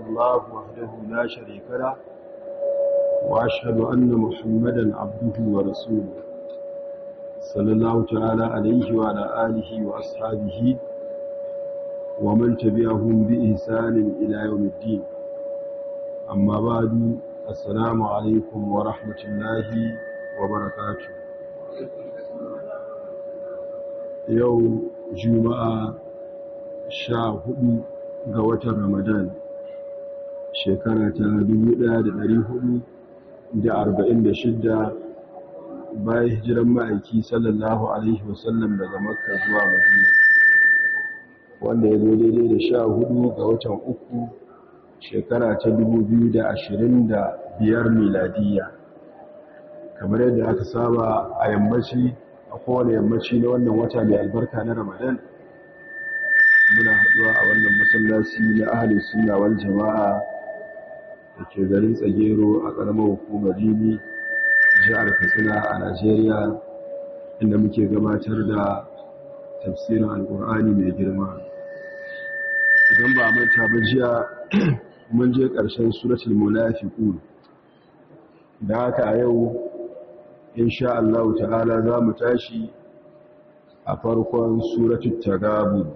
الله وحده لا شريك له وأشهد أن محمدا عبده ورسوله صلى الله تعالى عليه وعلى آله وأصحابه ومن تبعهم بإحسان إلى يوم الدين أما بعد السلام عليكم ورحمة الله وبركاته يوم juma'a sha hudu ga watan ramadan shekara ta shidda, bayan hijiran ma'aiki sallallahu alaihi wasallam daga makka zuwa madina wanda ya zo daidai da sha huɗu ga watan uku shekara ta biyar miladiyya. Kamar yadda aka saba a yammaci a kowane yammaci na wannan wata mai albarka na ramadan muna haɗuwa a wannan masallaci na ahli sunna wal jama'a da ke garin tsagero a ƙaramar hukumar rimi jihar katsina a najeriya inda muke gabatar da tafsirin alƙur'ani mai girma. Idan ba manta ba jiya mun je ƙarshen suratul munafiqun. Da haka a yau insha Allah ta'ala za mu tashi a farkon suratul tagabun.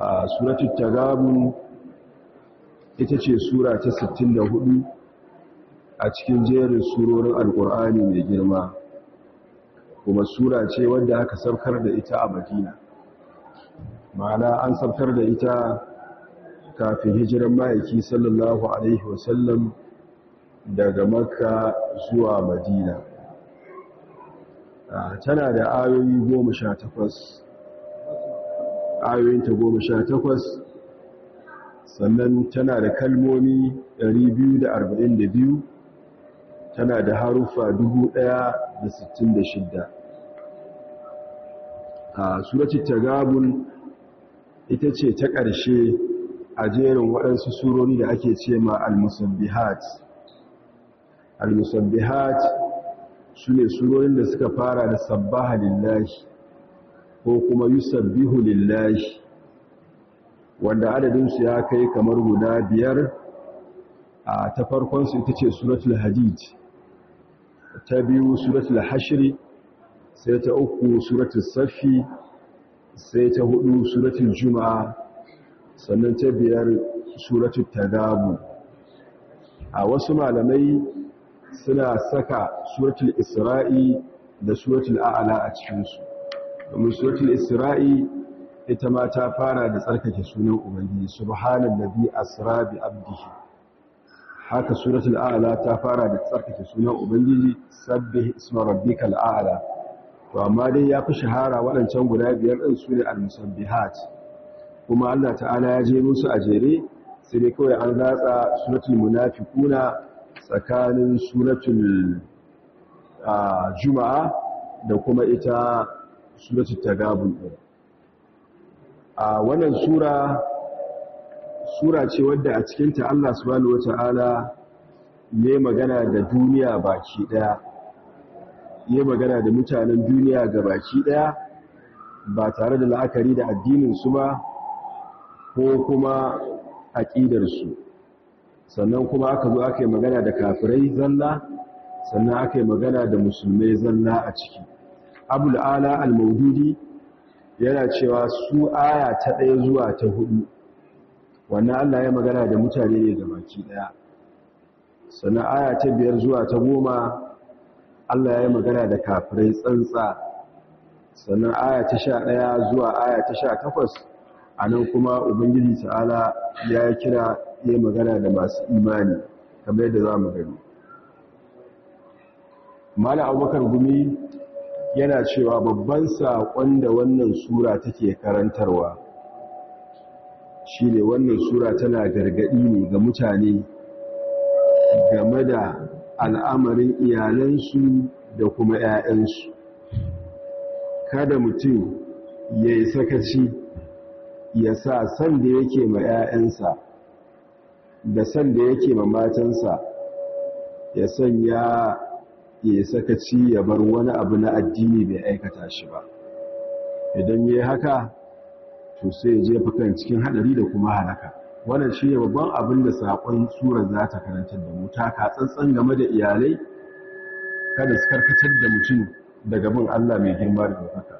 A suratul tagabun ita ce sura ta 64 a cikin jerin surorin alkur'ani mai girma kuma sura ce wadda aka saukar da ita a madina. Ma'ana an saukar da ita kafin hijiran ma'aiki sallallahu alaihi wasallam daga makka zuwa madina. Tana da ayoyi goma sha takwas. Ayoyinta goma sha takwas sannan tana da kalmomi 242 tana da harufa 1066 a suratun tagabun ita ce ta ƙarshe a jerin waɗansu surori da ake ce ma al-musabbihat. Al-musabbihat su ne surorin da suka fara da sabbaha lillahi ko kuma yusabbihu lillahi. Wanda adadinsu ya kai kamar guda biyar a ta farkonsu ita ce suratul hadid ta biyu suratul hashri sai ta uku suratul safi sai ta huɗu suratul juma'a sannan ta biyar suratul tagabu a wasu malamai suna saka suratul isra'i da suratul a'la a cikinsu. Domin suratul isra'i ita ma ta fara da tsarkake sunan ubangiji subhanallazi asra bi abdihi. Haka suratul a'la ta fara da tsarkake sunan ubangiji sabbih isma rabbikal a'la. To amma dai ya fi shahara waɗancan guda biyar ɗin su ne al-musabbihat. Kuma Allah ta'ala ya je musu a jere sai dai kawai an ratsa suratul munafiquna tsakanin suratul juma'a da kuma ita suratul tagabun a wannan sura sura ce wadda a cikinta Allah subhanahu wata'ala ne magana da duniya baki ɗaya ne magana da mutanen duniya ga baki ɗaya ba tare da la'akari da addinin su ba ko kuma aqidar su sannan kuma aka zo aka yi magana da kafirai zalla sannan aka yi magana da musulmai zalla a ciki. Abul ala al-maududi yana cewa su aya ta ɗaya zuwa ta huɗu. Wannan Allah ya magana da mutane ne da baki ɗaya. Sannan aya ta biyar zuwa ta goma Allah ya magana da kafirai tsantsa. Sannan aya ta sha ɗaya zuwa aya ta sha takwas a nan kuma ubangiji ta'ala ya kira ya magana da masu imani kamar yadda za mu gani. Mala abubakar gumi yana cewa babban saƙon da wannan sura take karantarwa shi ne wannan sura tana gargaɗi ne ga mutane game da al'amarin iyalansu da kuma ‘ya'yansu. Kada mutum ya yi sakaci ya sa san da yake ma ‘ya'yansa da san da yake ma matansa ya sanya ya sakaci ya bar wani abu na addini bai aikata shi ba. Idan ya haka to sai ya jefa kan cikin hadari da kuma halaka. Wannan shi ne babban abin da saƙon surar za ta karantar da mu. Ta tsantsan game da iyalai kada su karkatar da mutum daga bin Allah mai girma da ɗaukaka.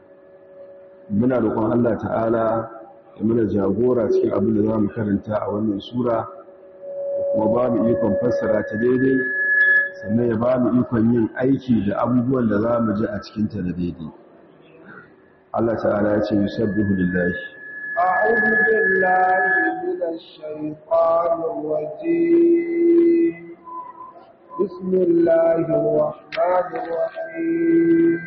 Muna roƙon Allah ta'ala ya muna jagora cikin abin da za mu karanta a wannan sura kuma ba mu ikon fassara ta daidai. sannan ya ba mu ikon yin aiki da abubuwan da za mu ji a cikinta da daidai Allah ta'ala ya ce yusabbihu lillahi أعوذ بالله من الشيطان الرجيم بسم الله الرحمن الرحيم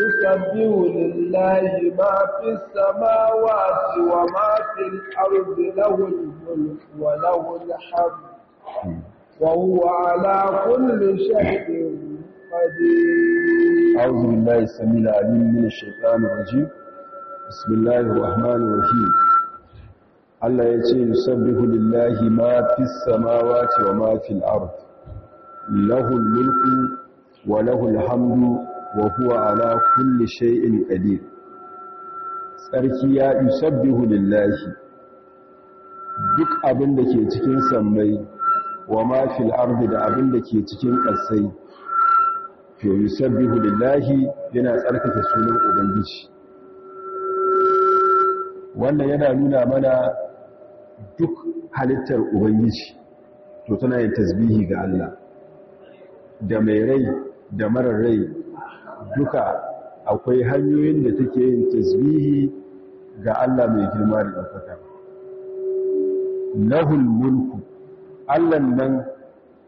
يسبح لله ما في السماوات وما في الأرض له الملك وله الحمد وهو على كل شيء قدير أعوذ بالله السميع العليم من الشيطان الرجيم بسم الله الرحمن الرحيم Allah ya ce yusabbihu lillahi ma fis samawati wa ma fil ard lahul mulku wa lahul hamdu wa huwa ala kulli shay'in qadir sarki ya yusabbihu lillahi duk abin da ke cikin sammai wa ma fil ard da abin da ke cikin ƙasai to yusabbihu lillahi yana tsarkake sunan ubangiji. Wannan yana nuna mana duk halittar ubangiji to tana yin tasbihi ga Allah. Da mai rai da marar rai duka akwai hanyoyin da take yin tasbihi ga Allah mai girma da ɗaukaka. Lahul mulku Allah nan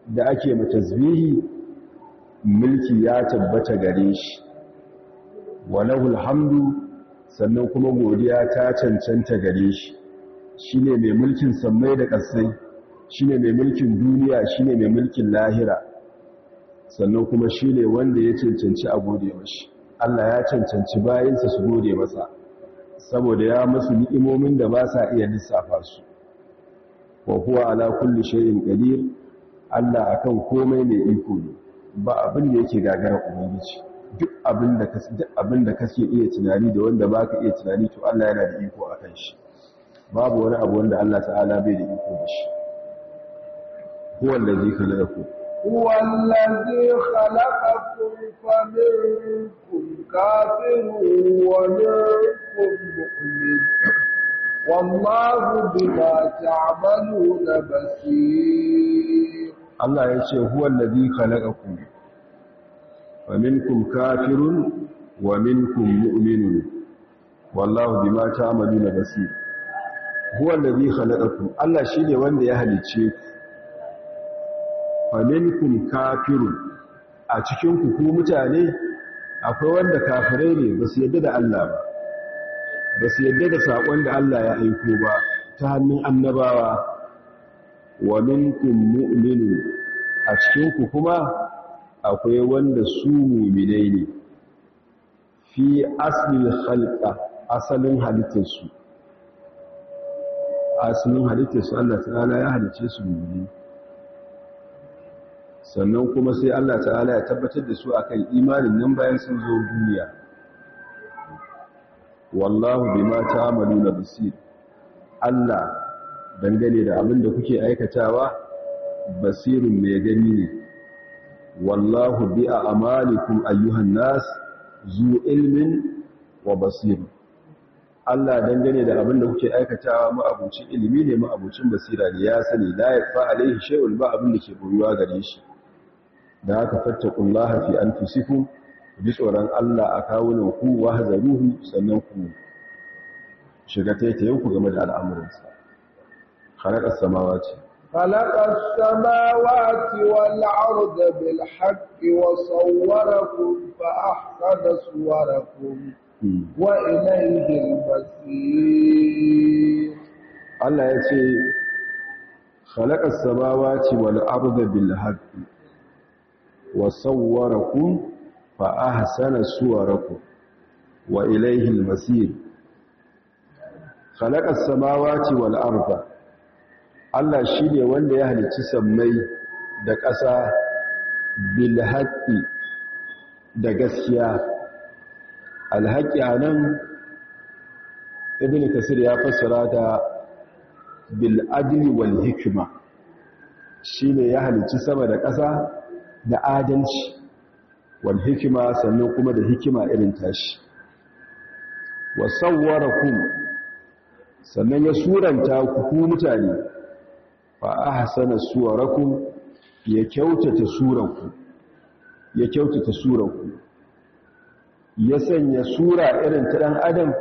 da ake ma tasbihi mulki ya tabbata gare shi. Wa lahul hamdu sannan kuma godiya ta cancanta gare shi. Shi ne mai mulkin sammai da ƙasai shi ne mai mulkin duniya shi ne mai mulkin lahira. Sannan kuma shi ne wanda ya cancanci a gode mashi. Allah ya cancanci bayansa su gode masa saboda ya masu ni'imomin da ba sa iya lissafa su. wa huwa ala kulli shay'in qadir Allah akan komai ne iko ne. Ba abin da yake gagara ubangiji. Duk abin da ka duk abin da kake iya tunani da wanda baka iya tunani to Allah yana da iko akan shi. Babu wani abu wanda Allah ta'ala bai da iko da shi. Huwa allazi khalaqakum. Huwa allazi khalaqakum fa minkum kafirun wa minkum mu'min. والله بما تعملون بصير الله ya هو الذي خلقكم ومنكم كافر ومنكم مؤمن والله بما تعملون بصير هو الذي خلقكم الله allazi ne shine wanda ya halice ku ومنكم كافر a cikin ku ku mutane akwai wanda kafirai ne ba su yadda da Allah ba ba su yadda da saƙon da Allah ya aiko ba ta hannun annabawa. Wa minkum mu'minun a cikin ku kuma akwai wanda su mu'minai ne. Fi aslil khalqa asalin halittarsu. Asalin halittarsu Allah ta'ala ya halice su mu'minai. Sannan kuma sai Allah ta'ala ya tabbatar da su akan imanin nan bayan sun zo duniya. Wallahu bima ta'maluna basir. Allah dangane da abin da kuke aikatawa basirun mai gani ne. Wallahu bi a'malikum ayyuhan nas zu ilmin wa basir. Allah dangane da abin da kuke aikatawa ma'abucin ilimi ne ma'abucin basira ne. Ya sani la yafa alaihi shay'un ba abin da ke boyuwa gare shi. Da haka fattaqullaha fi anfusikum. bi tsoron Allah a kawunan ku wa hazaruhu sannan ku shiga taitayen ku game da al'amuransa. Khalaqas samawati khalaqas samawati wa la’aru da haqqi wa tsawararku ba a ahsana suwarakum hmm. wa ilayhi al masir Allah ya ce khalaqas samawati wa la’aru da haqqi wa sawwarakum fa ahsana suwarakum wa ilayhi al-masir. Khalaqa as-samawati wal arda Allah shine wanda ya halicci sammai da ƙasa bil haqqi da gaskiya. Al-haqqi a nan ibn kasir ya fassara ta bil adli wal hikma shine ya halicci sama da ƙasa da adalci. Wal hikima sannan kuma da hikima irin tashi. Wa sawwarakum sannan ya suranta ku ku mutane fa ahsana suwarakum ya kyautata suranku ya kyautata suranku. Ya sanya sura irin ta dan adam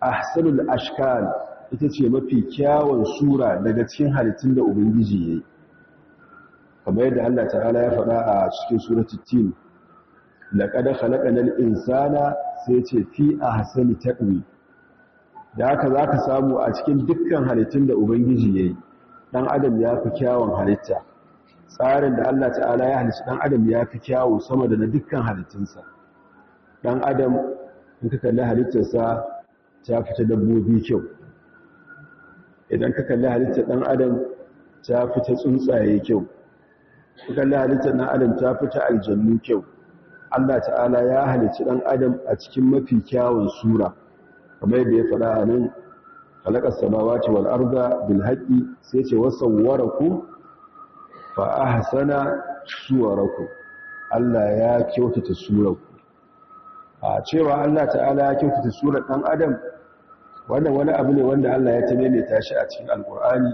ahsanul ashkal ita ce mafi kyawun sura daga cikin halittun da ubangiji yayi kamar yadda Allah ta'ala ya faɗa a cikin suratul tin laqad khalaqnal insana sai ce fi ahsani taqwi da haka zaka samu a cikin dukkan halittun da ubangiji yayi dan adam ya fi kyawun halitta. Tsarin da Allah ta'ala ya halicci dan adam ya fi kyawu sama da na dukkan halittunsa. Dan adam in ka kalli halittarsa ta fita dabbobi kyau. Idan ka kalli halittar dan adam ta fita tsuntsaye kyau. Ka kalli halittar dan adam ta fita aljannu kyau. Allah ta'ala ya halicci dan adam a cikin mafi kyawun sura. Kamar yadda ya faɗa a nan khalaqas samawati wal arda bil haqqi sai ce wasawwarakum fa ahsana suwarakum. Allah ya kyautata surarku a cewa Allah ta'ala ya kyautata surar dan adam wannan wani abu ne wanda Allah ya tamaimaita shi a cikin alkur'ani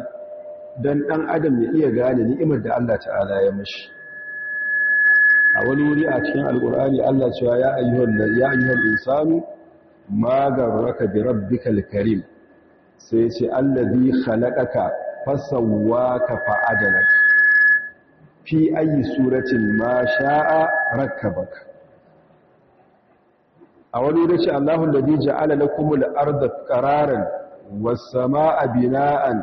dan dan adam ya iya gane ni'imar da Allah ta'ala ya mashi. A wani wuri a cikin alkur'ani Allah cewa ya ayyuhal insanu ma garraka bi rabbikal karim. Sai ya ce allazi khalaqaka fasawwaka fa'adalak. Fi ayi suratin ma sha'a rakkabaka a wani da ce Allahun da bija ala lakumul arda qararan was samaa bina'an.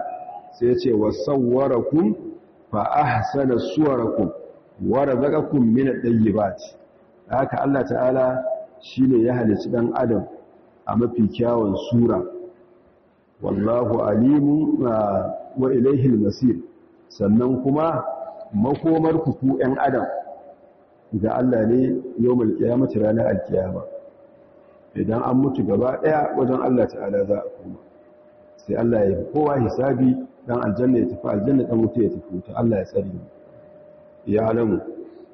Sai ce wasawwarakum fa ahsana suwarakum. Wa razaqakum min at-tayyibat. Haka Allah ta'ala shine ya halici dan adam a mafi kyawun sura. Wallahu alimu wa ilayhi al-masir. Sannan kuma makomar ku ku ɗan adam. Ga Allah ne yawmal qiyamati ranar alkiyama idan an mutu gaba ɗaya wajen Allah ta'ala za a koma. Sai Allah ya kowa hisabi dan aljanna ya tafi aljanna dan wuta ya tafi wuta. Allah ya tsare mu. ya alamu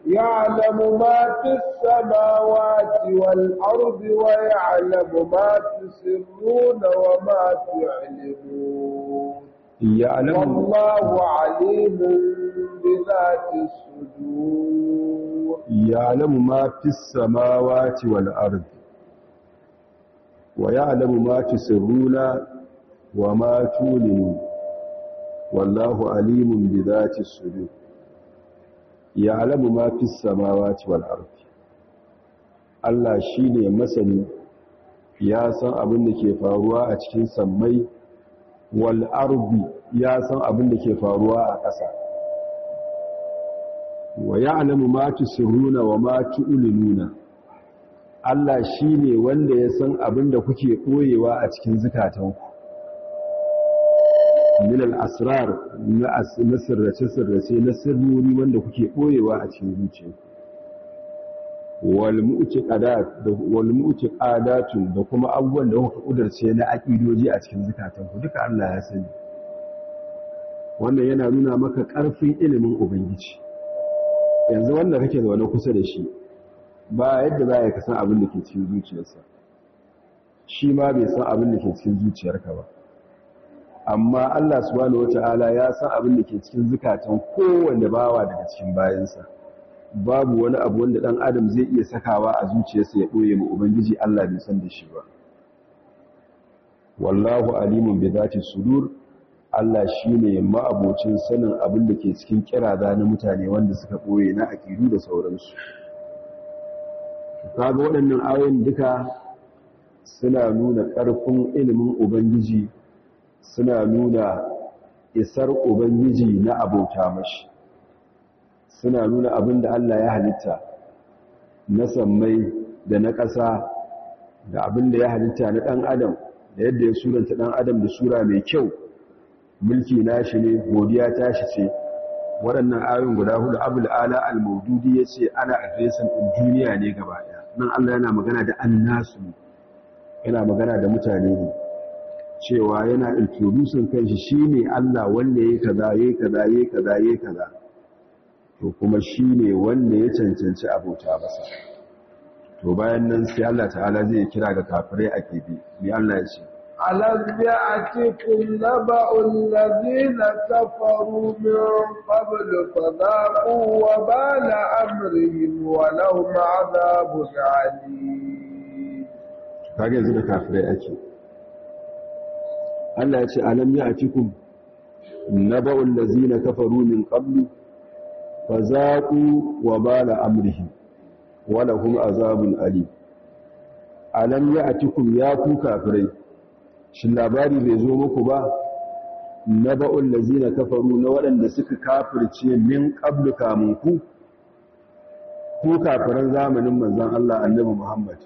يعلم ما في السماوات والأرض ويعلم ما تسرون وما تعلمون يعلم والله عليم بذات الصدور يعلم ما في السماوات والأرض ويعلم ما تسرون وما تعلنون والله عليم بذات الصدور ya alamu ma fi samawati wal ardi Allah shine masani ya san abin da ke faruwa a cikin sammai wal ardi ya san abin da ke faruwa a ƙasa. Wa ya'lamu ma tusirruna wa ma tu'linuna. Allah shine wanda ya san abin da kuke koyewa a cikin zukatanku. Min al-asrar na sirrace sirrace na sirruri wanda kuke koyewa a cikin zuciyarku wal mu'tiqadat da kuma abubuwan da kuka kudurce na aqidoji a cikin zukatanku duka Allah ya sani. Wannan yana nuna maka ƙarfin ilimin ubangiji. Yanzu wanda kake zaune kusa da shi ba yadda za a san abin da ke cikin zuciyarsa. Shi ma bai san abin da ke cikin zuciyarka ba. Amma Allah subhanahu wata'ala ya san abin da ke cikin zukatan kowanne bawa daga cikin bayansa. Babu wani abu wanda dan adam zai iya sakawa a zuciyarsa ya ɓoye ma ubangiji Allah bai san da shi ba. Wallahu alimun bi zati sudur. Allah shi ne ma'abocin sanin abin da ke cikin kiraza na mutane wanda suka ɓoye na aƙidu da sauransu. Kaga waɗannan ayoyin duka suna nuna ƙarfin ilimin Ubangiji, suna nuna isar Ubangiji na abota mashi, suna nuna abin da Allah ya halitta na sammai da na ƙasa da abin da ya halitta na ɗan adam da yadda ya suranta ɗan adam da sura mai kyau. mulki nashi ne godiya tashi ce. Waɗannan ayoyin guda huɗu abul ala al-maududi ya ce ana adresan duniya ne gaba ɗaya. Nan Allah yana magana da annasu yana magana da mutane ne. Cewa yana introducing kanshi shine Allah wanda yake kaza yake kaza yake kaza yake kaza. To kuma shine wanda ya cancanci abota masa. To bayan nan sai Allah ta'ala zai kira ga kafirai a kebe ni Allah ya ce? Alam ya'tikum naba'ul ladina kafaru min qabl fadaqu wa bala amrihim wa lahum 'adhabun 'alim. Kage yanzu da kafirai ake. Allah ya ce alam ya'tikum naba'ul ladina kafaru min qabl fazaqu wa bala amrihim wa lahum 'adhabun 'alim. Alam ya'tikum ya ku kafirai shin labari bai zo muku ba? Na ba'ul lazina kafaru na waɗanda suka kafirce min qablu kamun ku? Ku kafiran zamanin manzon Allah annabi Muhammad.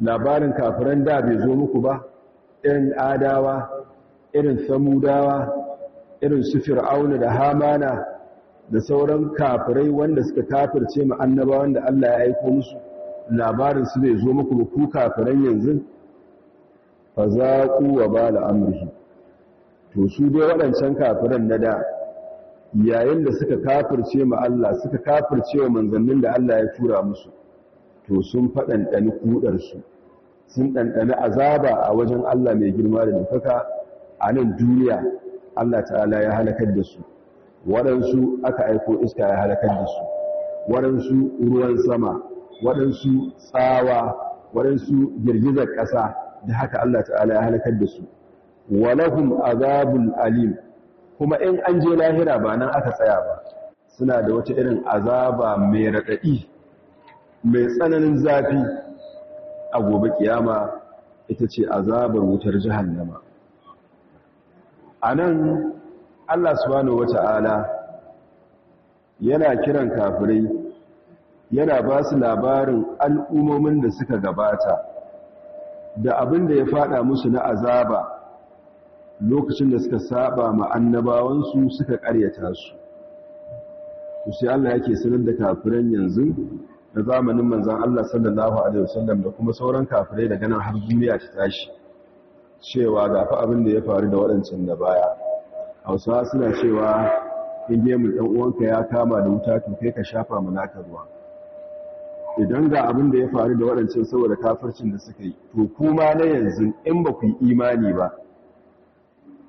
Labarin kafiran da bai zo muku ba? Irin adawa irin samudawa irin su fir'auna da hamana da sauran kafirai wanda suka kafirce mu annabawan da Allah ya aika musu labarin su bai zo muku ba ku kafiran yanzu? Fa zaqu wa bala amrihi. To su dai waɗancan kafiran na da yayin da suka kafirce mu Allah suka kafirce wa manzannin da Allah ya tura musu to sun faɗanɗani kudarsu. Sun ɗanɗani azaba a wajen Allah mai girma da nufaka a nan duniya Allah ta'ala ya halakar da su. Waɗansu aka aiko iska ya halakar da su. Waɗansu ruwan sama waɗansu tsawa waɗansu girgizar ƙasa da haka Allah ta'ala ya halakar da su. Walahum azabul alim kuma in an je lahira ba nan aka tsaya ba suna da wata irin azaba mai raɗaɗi mai tsananin zafi a gobe kiyama ita ce azabar wutar jahannama. A nan Allah subhanahu wata'ala yana kiran kafirai yana ba su labarin al'ummomin da suka gabata da abin da ya fada musu na azaba lokacin da suka saba ma annabawansu suka karyata su. To sai Allah yake sanar da kafiran yanzu da zamanin manzon Allah sallallahu alaihi wasallam da kuma sauran kafirai daga nan har duniya ta tashi. Cewa ga fa abin da ya faru da waɗancan da baya. Hausawa suna cewa in gemun ɗan uwanka ya kama da wuta to kai ka shafa manaka ruwa. Idan ga abin da ya faru da waɗancan saboda kafircin da suka yi to kuma na yanzu in ba ku yi imani ba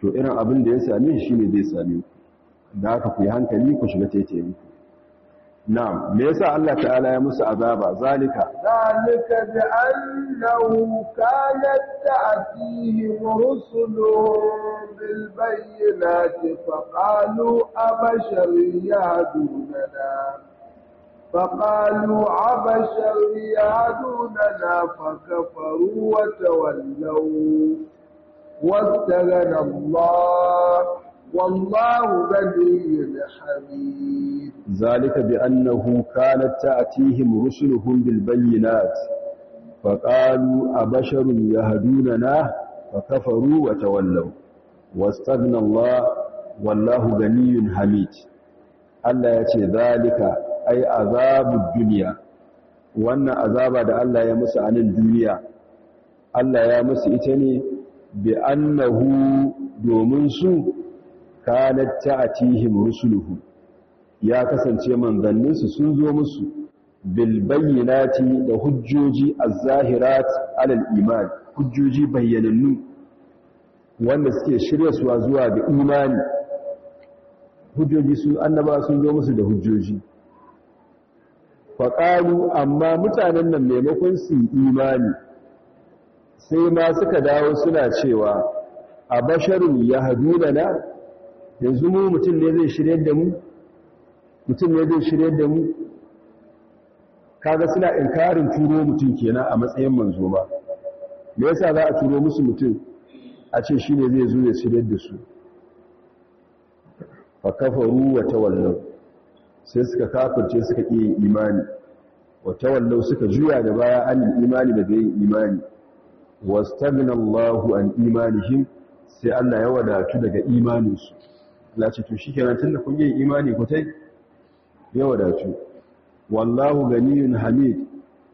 to irin abin da ya same shi ne zai same ku. Da haka ku yi hankali ku shiga muku نعم. ليس الله تعالى يا موسى أبابا ذلك. ذلك بأنه كانت تأتيه رسل بالبينات فقالوا أبشر يهدوننا. فقالوا أبشر يهدوننا فكفروا وتولوا. واستغنى الله. والله غني حميد ذلك بأنه كانت تأتيهم رسلهم بالبينات فقالوا أبشر يهدوننا فكفروا وتولوا واستغنى الله والله غني حميد Allah ya ce zalika ai azabud duniya wannan azaba da Allah ya musu a nan duniya Allah ya musu ita ne bi annahu domin su kanat ta'tihim rusuluhu. Ya kasance manzanninsu sun zo musu bil bayyinati da hujjoji az-zahirat alal iman hujjoji bayyanannu wanda suke shirya suwa zuwa ga imani. Hujjoji su annaba sun zo musu da hujjoji. Faƙalu amma mutanen nan maimakon su imani sai ma suka dawo suna cewa a basharun ya haduna na yanzu mu mutum ne zai shirya da mu? Mutum ne zai shirya da mu? Kaga suna inkarin turo mutum kenan a matsayin manzo ma me yasa za a turo musu mutum a ce shi ne zai zo ya shirya da su? Fa kafaru wa tawallaw. Sai suka kafirce suka ƙi imani. Wa tawallaw suka juya da baya an imani da bai imani. Wastagna Allahu an imanihim sai Allah ya wadatu daga imaninsu. Allah ce to shikenan tunda kun yi imani ku tai ya wallahu ganiyun hamid.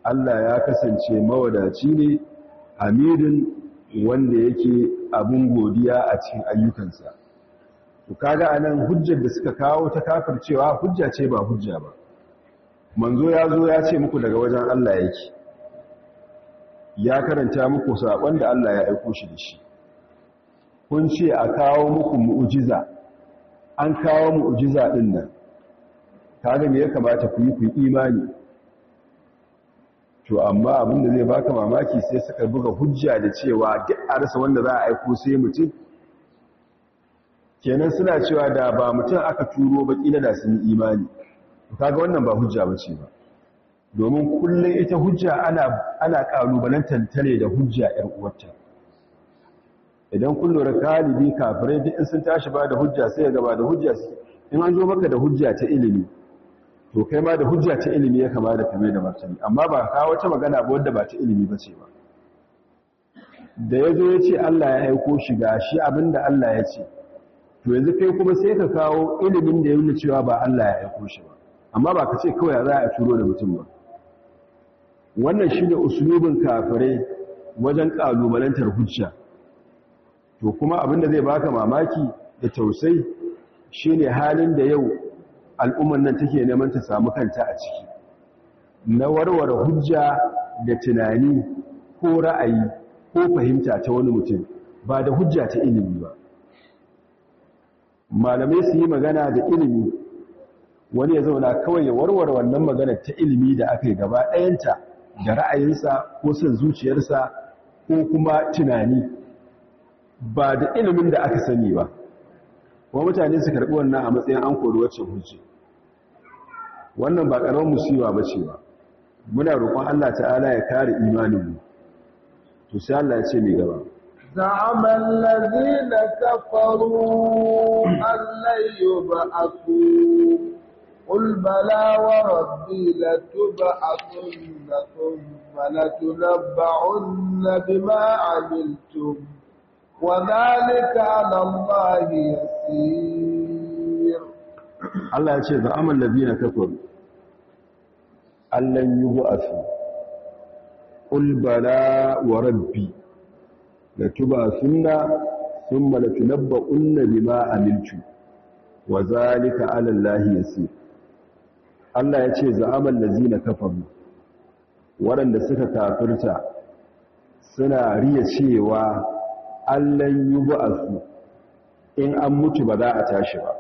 Allah ya kasance mawadaci ne hamidun wanda yake abun godiya a cikin ayyukansa. To kaga a nan hujjar da suka kawo ta kafircewa hujja ce ba hujja ba. Manzo ya zo ya ce muku daga wajen Allah yake. Ya karanta muku saƙon da Allah ya aiko shi da shi. Kun ce a kawo muku mu'ujiza an kawo mu'ujiza ɗin nan. Kaga me ya kamata ku yi ku imani? To amma abin da zai baka mamaki sai suka buga hujja da cewa duk a rasa wanda za a aiko sai mutum. Kenan suna cewa da ba mutum aka turo ba kila da sun yi imani. Kaga wannan ba hujja bace ba. Domin kullum ita hujja ana ana kalubalantar tare da hujja yar uwarta. Idan kun lura kalibi kafirai duk in sun tashi ba da hujja sai ga ba da hujja in an zo maka da hujja ta ilimi to kai ma da hujja ta ilimi ya kama da kame da martani. Amma ba ka wata magana ba wadda ba ta ilimi ba ce ba. Da ya zo ya ce Allah ya aiko shi ga shi abin da Allah ya ce. To yanzu kai kuma sai ka kawo ilimin da ya nuna cewa ba Allah ya aiko shi ba. Amma ba ka ce kawai za a turo da mutum ba. Wannan shi ne usulubin kafirai wajen ƙalubalantar hujja. To kuma abin da zai baka mamaki da tausai shine halin da yau al'ummar nan take neman ta samu kanta a ciki. Na warware hujja da tunani ko ra'ayi ko fahimta ta wani mutum ba da hujja ta ilimi ba. Malamai su yi magana da ilimi wani ya zauna kawai ya warware wannan magana ta ilimi da aka yi gaba ɗayanta da ra'ayinsa ko son zuciyarsa ko kuma tunani. ba da ilimin da aka sani ba kuma mutane su karɓi wannan a matsayin an kori wacce hujji wannan ba ƙaramin musiba ba ce ba muna roƙon Allah ta'ala ya kare imaninmu to sai Allah ya ce mai gaba زعم الذين كفروا أن لن يبعثوا قل بلى وربي لتبعثن ثم لتنبعن بما عملتم وذلك على الله يسير Allah ya ce za amal ladina kafaru allan yub'athu qul bala wa rabbi la tub'athunna thumma la tunabba'unna bima amiltu wa zalika 'ala allahi yasir Allah ya ce za amal ladina kafaru waɗanda suka kafirta suna riya cewa allan yub'athu. In an mutu ba za a tashi ba.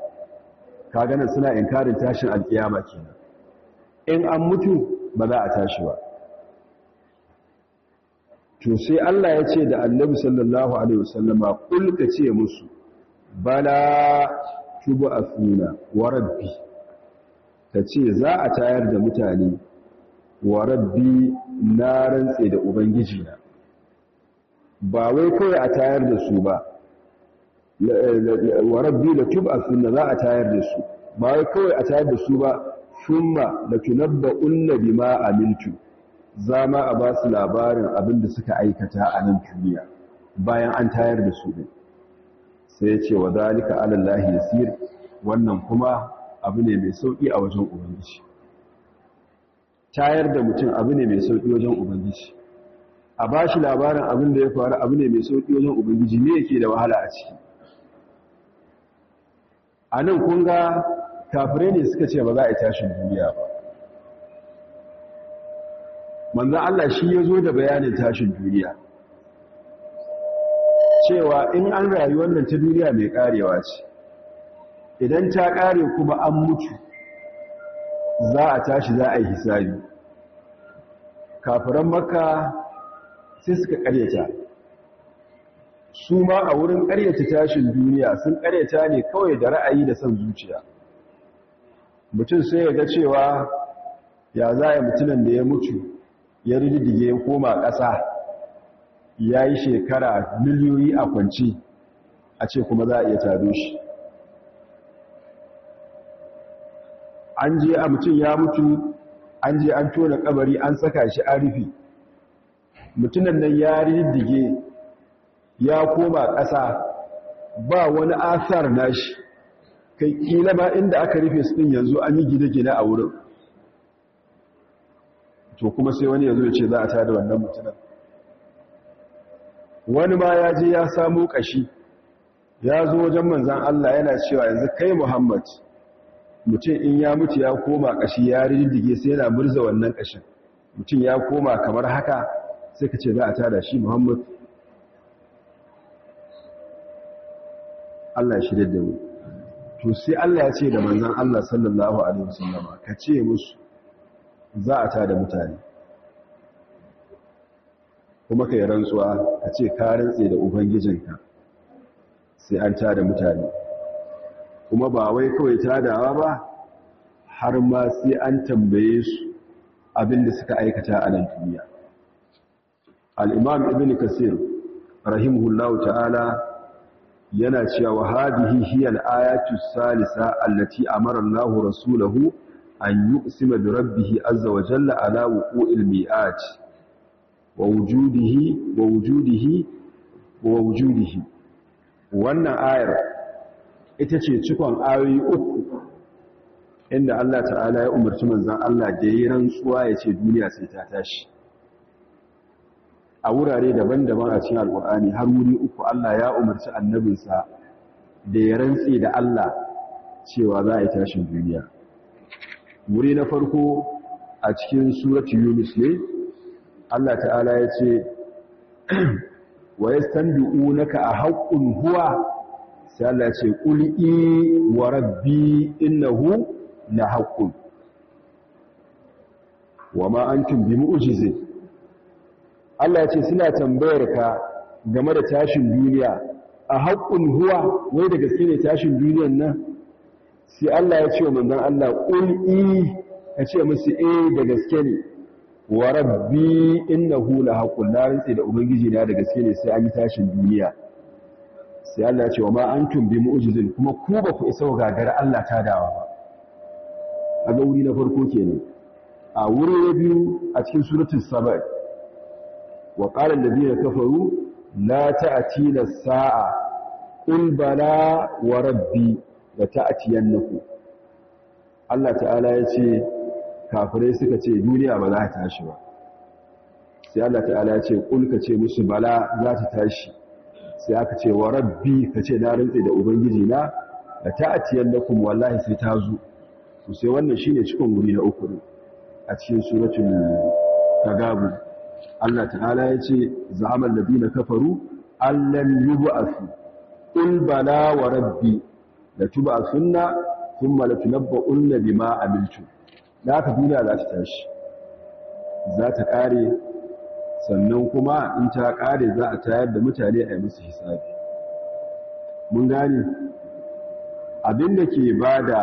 Kaga nan suna inkarin tashin alkiyama kenan. In an mutu ba za a tashi ba. To sai Allah ya ce da Annabi sallallahu alaihi wasallama kul ka ce musu bala tub'athuna wa rabbi. Ce za a tayar da mutane wa rabbi na rantse da ubangiji na ba wai kawai a tayar da su ba. Wa rabbi la tub'athuna za a tayar da su. Ba wai kawai a tayar da su ba thumma la tunabba'unna bima amiltu. Zama a ba su labarin abin da suka aikata a nan duniya bayan an tayar da su ne sai ya ce wa zalika ala Allah yasir. Wannan kuma abu ne mai sauƙi a wajen ubangiji. Tayar da mutum abu ne mai sauƙi wajen ubangiji. A ba shi labarin abin da ya faru abu ne mai sauƙi wajen ubangiji ne yake da wahala a ciki? A nan kun ga kafirai ne suka ce ba za a tashin duniya ba. Manzan Allah shi ya zo da bayanin tashin duniya. Cewa in an rayu wannan ta duniya mai karewa ce. Idan ta kare kuma an mutu za a tashi za a yi hisabi. Kafiran makka sai suka karyata. Su ma a wurin karyata tashin duniya sun karyata ne kawai da ra'ayi da son zuciya. Mutum sai ya ga cewa ya za mutumin da ya mutu ya riddige ya koma ƙasa ya yi shekara miliyoyi a kwanci a ce kuma za a iya tado shi. An je a mutum ya mutu an je an tona kabari an saka shi a rufe. Mutumin nan ya riddige ya koma ƙasa ba wani asar nashi. Kai kila ma inda aka rufe su ɗin yanzu an yi gine-gine a wurin. To kuma sai wani ya zo ce za a tada wannan mutumin. Wani ma ya je ya samu kashi ya zo wajen manzan Allah yana cewa yanzu kai Muhammad mutum in ya mutu ya koma kashi ya rindige sai yana murza wannan kashin mutum ya koma kamar haka sai ka ce za a tada shi Muhammad. Allah ya shirye da mu. To sai Allah ya ce da manzan Allah sallallahu alaihi wasallama ka ce musu za a tada mutane. Kuma ka yi rantsuwa ka ce ka rantse da ubangijinka sai an tada mutane. Kuma ba wai kawai tadawa ba har ma sai an tambaye su abin da suka aikata a nan duniya. Al-imam ibn kasir rahimahullahu ta'ala yana cewa hadihi hiya al-ayatu salisa allati amara Allahu rasulahu an yuqsima bi rabbih azza wa jalla ala wuqu'il mi'at wa wujudihi wa wujudihi wa wujudihi. Wannan ayar ita ce cikon ayoyi uku inda Allah ta'ala ya umarci manzon Allah da yi rantsuwa ya ce duniya sai ta tashi. A wurare daban-daban a cikin alkur'ani har wuri uku. Allah ya umarci annabinsa da ya rantse da Allah cewa za a yi tashin duniya. Wuri na farko a cikin suratu yunus ne Allah ta'ala ya ce wa yastanbi'unaka a haqqun huwa? Sai Allah ya ce qul i wa rabbi innahu la haqqun. Wa ma antum bimu'jizin. Allah ya ce suna tambayar ka game da tashin duniya. A haqqun huwa wai da gaske ne tashin duniyan nan? Sai Allah ya ce wa manzon Allah qul i ka ce musu eh da gaske ne. Wa rabbi innahu la haqqun la rinsi da ubangiji na da gaske ne sai an yi tashin duniya. Sai Allah ya ce wa ma antum bi mu'jizin kuma ku ba ku isa gagara Allah ta dawa ba. A ga wuri na farko kenan. A wuri na biyu a cikin suratul saba wa qala alladhina kafaru la ta'tina as-sa'a qul bala wa rabbi la ta'tiyannakum. Allah ta'ala ya ce kafirai suka ce duniya ba za ta tashi ba. Sai Allah ta'ala ya ce kul ka ce musu bala za ta tashi. Sai aka ce wa rabbi ka ce na rantse da ubangiji na da ta'atiyan lakum wallahi sai ta zo. To sai wannan shine cikon guri na uku a cikin suratul tagabu Allah ta'ala ya ce za'amal ladina kafaru allan yub'athu qul bala wa rabbi la tub'athunna thumma la tunabba'unna bima amiltum. Da haka duniya za ta tashi za ta ƙare sannan kuma in ta ƙare za a tayar da mutane a yi musu hisabi. Mun gane? Abinda ke ba da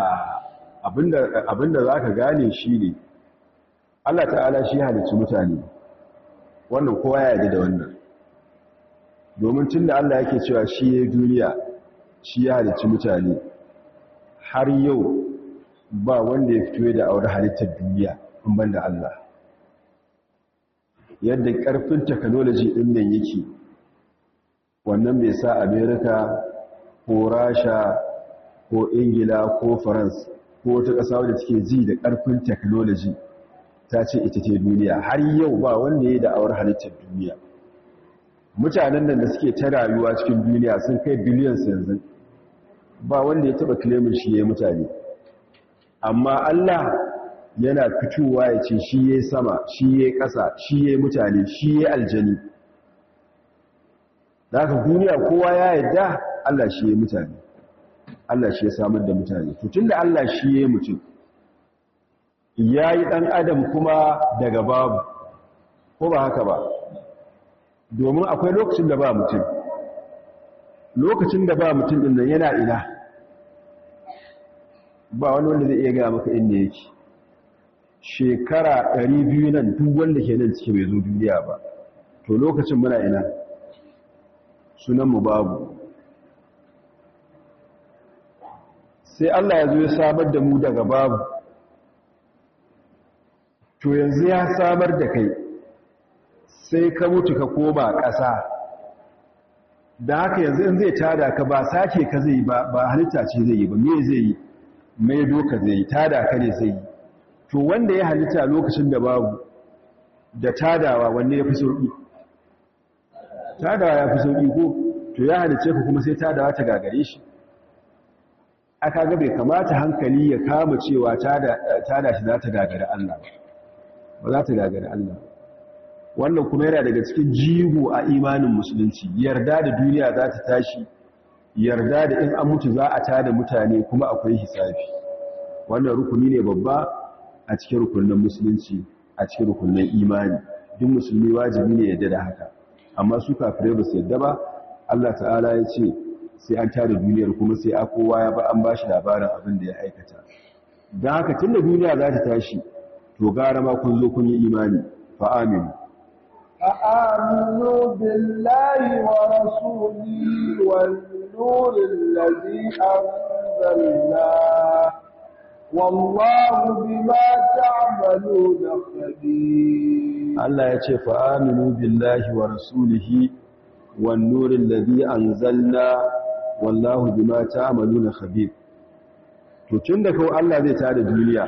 abin da za ka gane shi ne allah ta'ala shi halicci mutane. Wannan kowa ya yi da wannan. Domin tun da allah yake cewa shi ya duniya shi ya halicci mutane har yau ba wanda ya fito da aure halittar duniya in ban da Allah. Yadda ƙarfin technology ɗin nan yake wannan bai sa amerika ko rasha ko ingila ko france ko wata ƙasa wadda take ji da ƙarfin technology ta ce ita ce duniya. Har yau ba wanda ya da aure halittar duniya. Mutanen nan da suke ta rayuwa cikin duniya sun kai biliyan yanzu. Ba wanda ya taɓa kilemin shi ya mutane. Amma Allah yana fitowa ya ce shi ya sama shi ya ƙasa shi ya mutane shi ya aljani. Haka duniya kowa ya yadda Allah shi ya mutane. Allah shi ya samar da mutane. Tutun da Allah shi ya mutum ya yi ɗan adam kuma daga babu ko ba haka ba? Domin akwai lokacin da ba mutum. Lokacin da ba mutum ɗin nan yana ina? Ba wani wanda zai iya gaya maka inda yake. Shekara 200 nan duk wanda ke nan cike bai zo duniya ba. To lokacin muna ina? Sunanmu babu. Sai Allah ya zo ya samar da mu daga babu. To yanzu ya samar da kai sai ka mutu ka koma ƙasa. Da haka yanzu in zai tada ka ba sake ka zai ba ba halitta ce zai yi ba me zai yi? Mai doka zai yi? Tada ka ne zai yi. To wanda ya halitta lokacin da babu da tadawa wanne ya fi sauƙi? Tadawa ya fi sauƙi ko? To ya halice ka kuma sai tadawa ta gagare shi. Aka ga bai kamata hankali ya kama cewa tada shi za ta gagare Allah ba. Za ta gagare Allah. Wannan kuma yana daga cikin jigo a imanin musulunci. Yarda da duniya za ta tashi yarda da in an mutu za a tada mutane kuma akwai hisabi. Wannan rukuni ne babba a cikin rukunin musulunci a cikin rukunin imani. Duk musulmi wajibi ne yadda da haka. Amma su kafirai ba su yadda ba. Allah ta'ala ya ce sai an tada duniyar kuma sai a kowa ya ba an bashi labarin abin da ya aikata. Don haka tun da duniya za ta tashi to gara ma kun zo kun yi imani fa aminu فآمنوا بالله ورسوله والنور الذي أنزلنا والله بما تعملون خبير الله يتي فآمنوا بالله ورسوله والنور الذي أنزلنا والله بما تعملون خبير to tun da kawai Allah zai tada duniya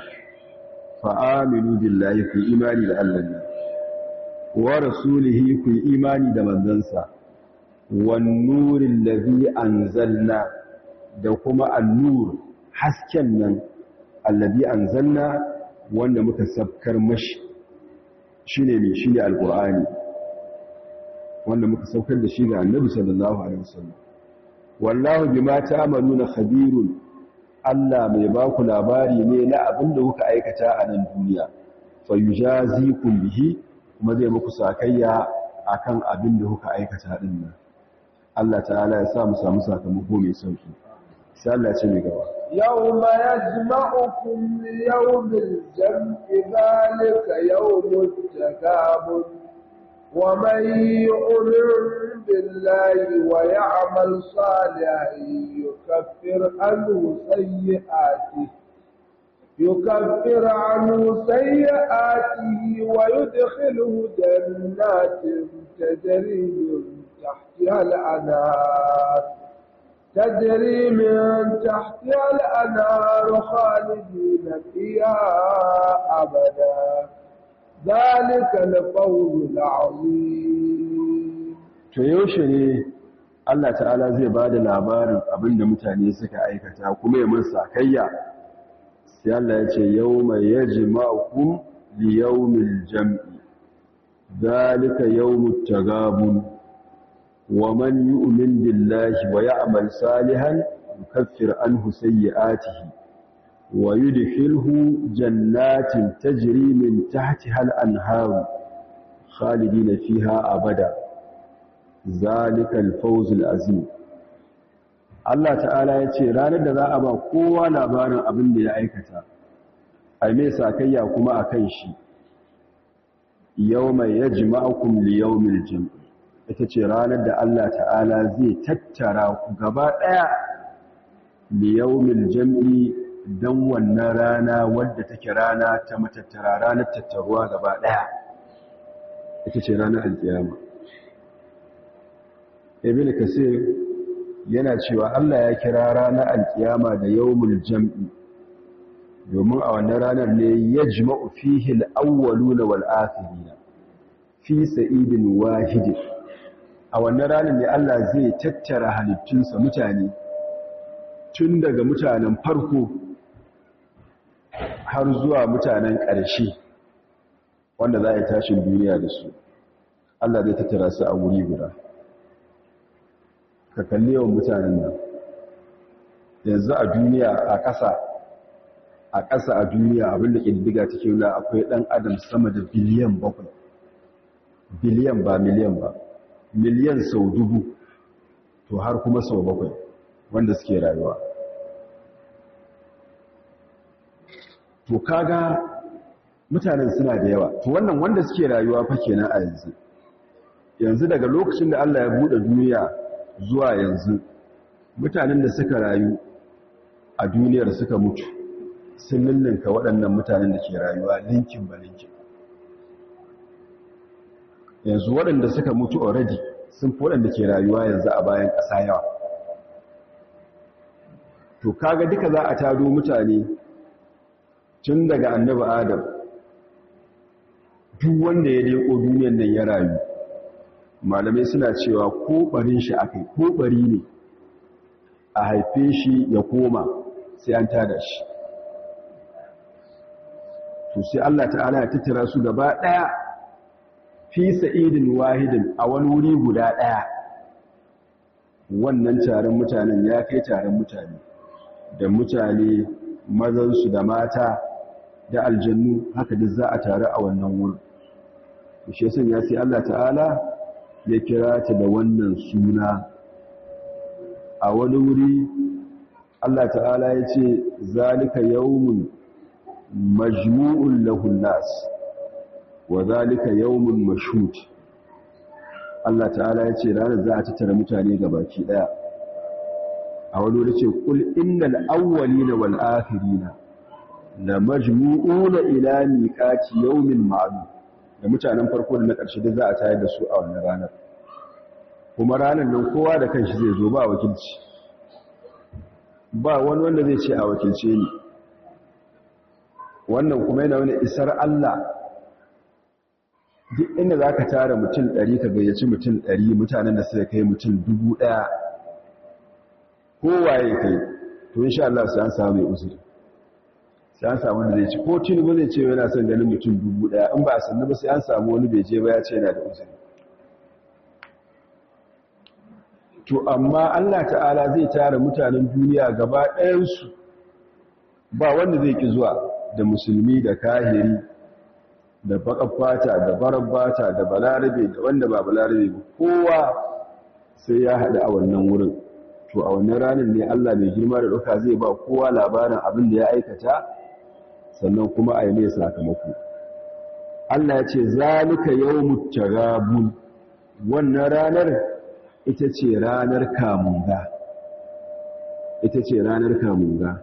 fa aminu billahi ku imani da Allah ne wa rasulihi ku imani da manzansa wan nuril ladhi anzalna da kuma an-nur hasken nan alladhi anzalna wanda muka sabkar mashi shine me shine alqur'ani wanda muka saukar da shi ga annabi sallallahu alaihi wasallam wallahu bima ta'maluna khabirun Allah mai ba ku labari ne na abin da kuka aikata a nan duniya. Fa yujazikum bihi kuma zai muku sakayya akan abin da kuka aikata ɗin nan. Allah ta'ala ya sa mu samu sakamako mai sauƙi. Sai Allah ce mai gaba. Yawma yajma'ukum liyawmil jam'i zalika yawmut takabun wa man yu'rid بالله ويعمل صالحا يكفر عنه سيئاته. يكفر عنه سيئاته ويدخله جنات تجري من تحتها الأنهار. تجري من تحتها الأنهار خالدين فيها أبدا. ذلك الفوز العظيم. To yaushe ne Allah ta'ala zai ba da labarin abin da mutane suka aikata kuma ya masa kayya sai Allah ya ce yawma yajma'ukum li yawmil jam'i zalika yawmut tagabun wa man yu'min billahi wa ya'mal salihan yukaffir anhu sayyi'atihi wa yudkhilhu jannatin tajri min tahtiha al-anhar khalidina fiha abada. Zalikal fawzul azim. Allah ta'ala ya ce ranar da za a ba kowa labarin abin da ya aikata a mai sakayya kuma a kan shi. Yau mai ya jima'akun liyaumil ita ce ranar da Allah ta'ala zai tattara ku gaba ɗaya liyaumil jam'i don wannan rana wadda take rana ta matattara ranar tattaruwa gaba ɗaya. Ita ce ranar alkiyama ibn kasir yana cewa Allah ya kira ranar alkiyama da yawmul jam'i domin a wannan ranar ne ya jima'u fihi al-awwaluna wal akhirina fi sa'idin wahid. A wannan ranar ne Allah zai tattara halittunsa mutane tun daga mutanen farko har zuwa mutanen ƙarshe wanda za a yi tashin duniya da su. Allah zai tattara su a wuri guda. Ka kalli yawan mutanen nan. Yanzu a duniya a ƙasa a ƙasa a duniya abin da ƙididdiga take nuna akwai ɗan adam sama da biliyan bakwai. Biliyan ba miliyan ba miliyan sau dubu to har kuma sau bakwai wanda suke rayuwa. To kaga mutanen suna da yawa. To wannan wanda suke rayuwa fa kenan a yanzu. Yanzu daga lokacin da Allah ya buɗe duniya zuwa yanzu mutanen da suka rayu a duniyar suka mutu sun ninninka waɗannan mutanen da ke rayuwa linkin ba linkin. Yanzu waɗanda suka mutu already sun fi waɗanda ke rayuwa yanzu a bayan ƙasa yawa. To kaga duka za a taro mutane tun daga annabi adam duk wanda ya leko duniyar nan ya rayu malamai suna cewa ko barin shi akai ko bari ne a haife shi ya koma sai an tada shi. To sai Allah ta'ala ya tattara su gaba ɗaya fi sa'idin wahidin a wani wuri guda ɗaya wannan taron mutanen ya kai taron mutane da mutane mazansu da mata da aljannu haka duk za a taru a wannan wurin. Shi yasan ya sai Allah ta'ala ya kira ta da wannan suna. A wani wuri Allah ta'ala ya ce zalika yawmun majmu'un lahun nas wa zalika yawmun mashhud. Allah ta'ala ya ce ranar za a tattara mutane ga baki ɗaya a wani wuri ce kul innal awwalina wal akhirina la majmu'una ila miqati yawmin ma'lum. Da mutanen farko da na ƙarshe da za a tayar da su a wannan ranar. Kuma ranar nan kowa da kanshi zai zo ba wakilci. Ba wani wanda zai ce a wakilce ni. Wannan kuma yana wani isar Allah. Duk inda za ka tara mutum ɗari ka gayyaci mutum ɗari mutanen da suka kai mutum dubu ɗaya. Kowaye kai to insha Allah sai an samu mai uzuri. Sai an samu wanda zai ci. Ko tinubu zai ce yana son ganin mutum dubu ɗaya. In ba a sannu ba sai an samu wani bai je ba ya ce yana da uzuri. To amma Allah ta'ala zai tara mutanen duniya gaba ɗayansu. Ba wanda zai ki zuwa da musulmi da kahiri da baƙar fata da barar bata da balarabe da wanda ba balarabe ba. Kowa sai ya haɗu a wannan wurin. To a wannan ranar ne Allah mai girma da ɗauka zai ba kowa labarin abin da ya aikata sannan kuma a yi mai sakamako. Allah ya ce zalika yawmut tagabun wannan ranar ita ce ranar kamunga. Ita ce ranar kamunga.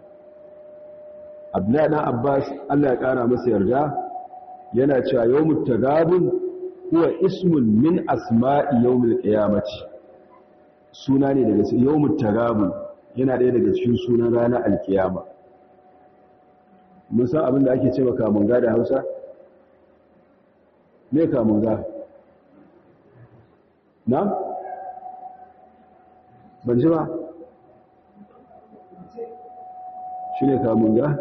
Abdullahi dan abbas Allah ya kara masa yarda yana cewa yawmut tagabun huwa ismun min asma'i yawmil qiyamati. Suna ne daga yawmut tagabun yana ɗaya daga cikin sunan ranar alkiyama. Mun san abin da ake cewa kamunga da Hausa? Me kamunga? Na? Ban ji ba. Shi ne kamunga?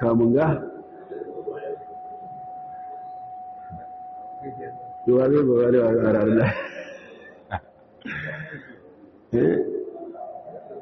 Kamunga? Yawa zai ba wani a ranar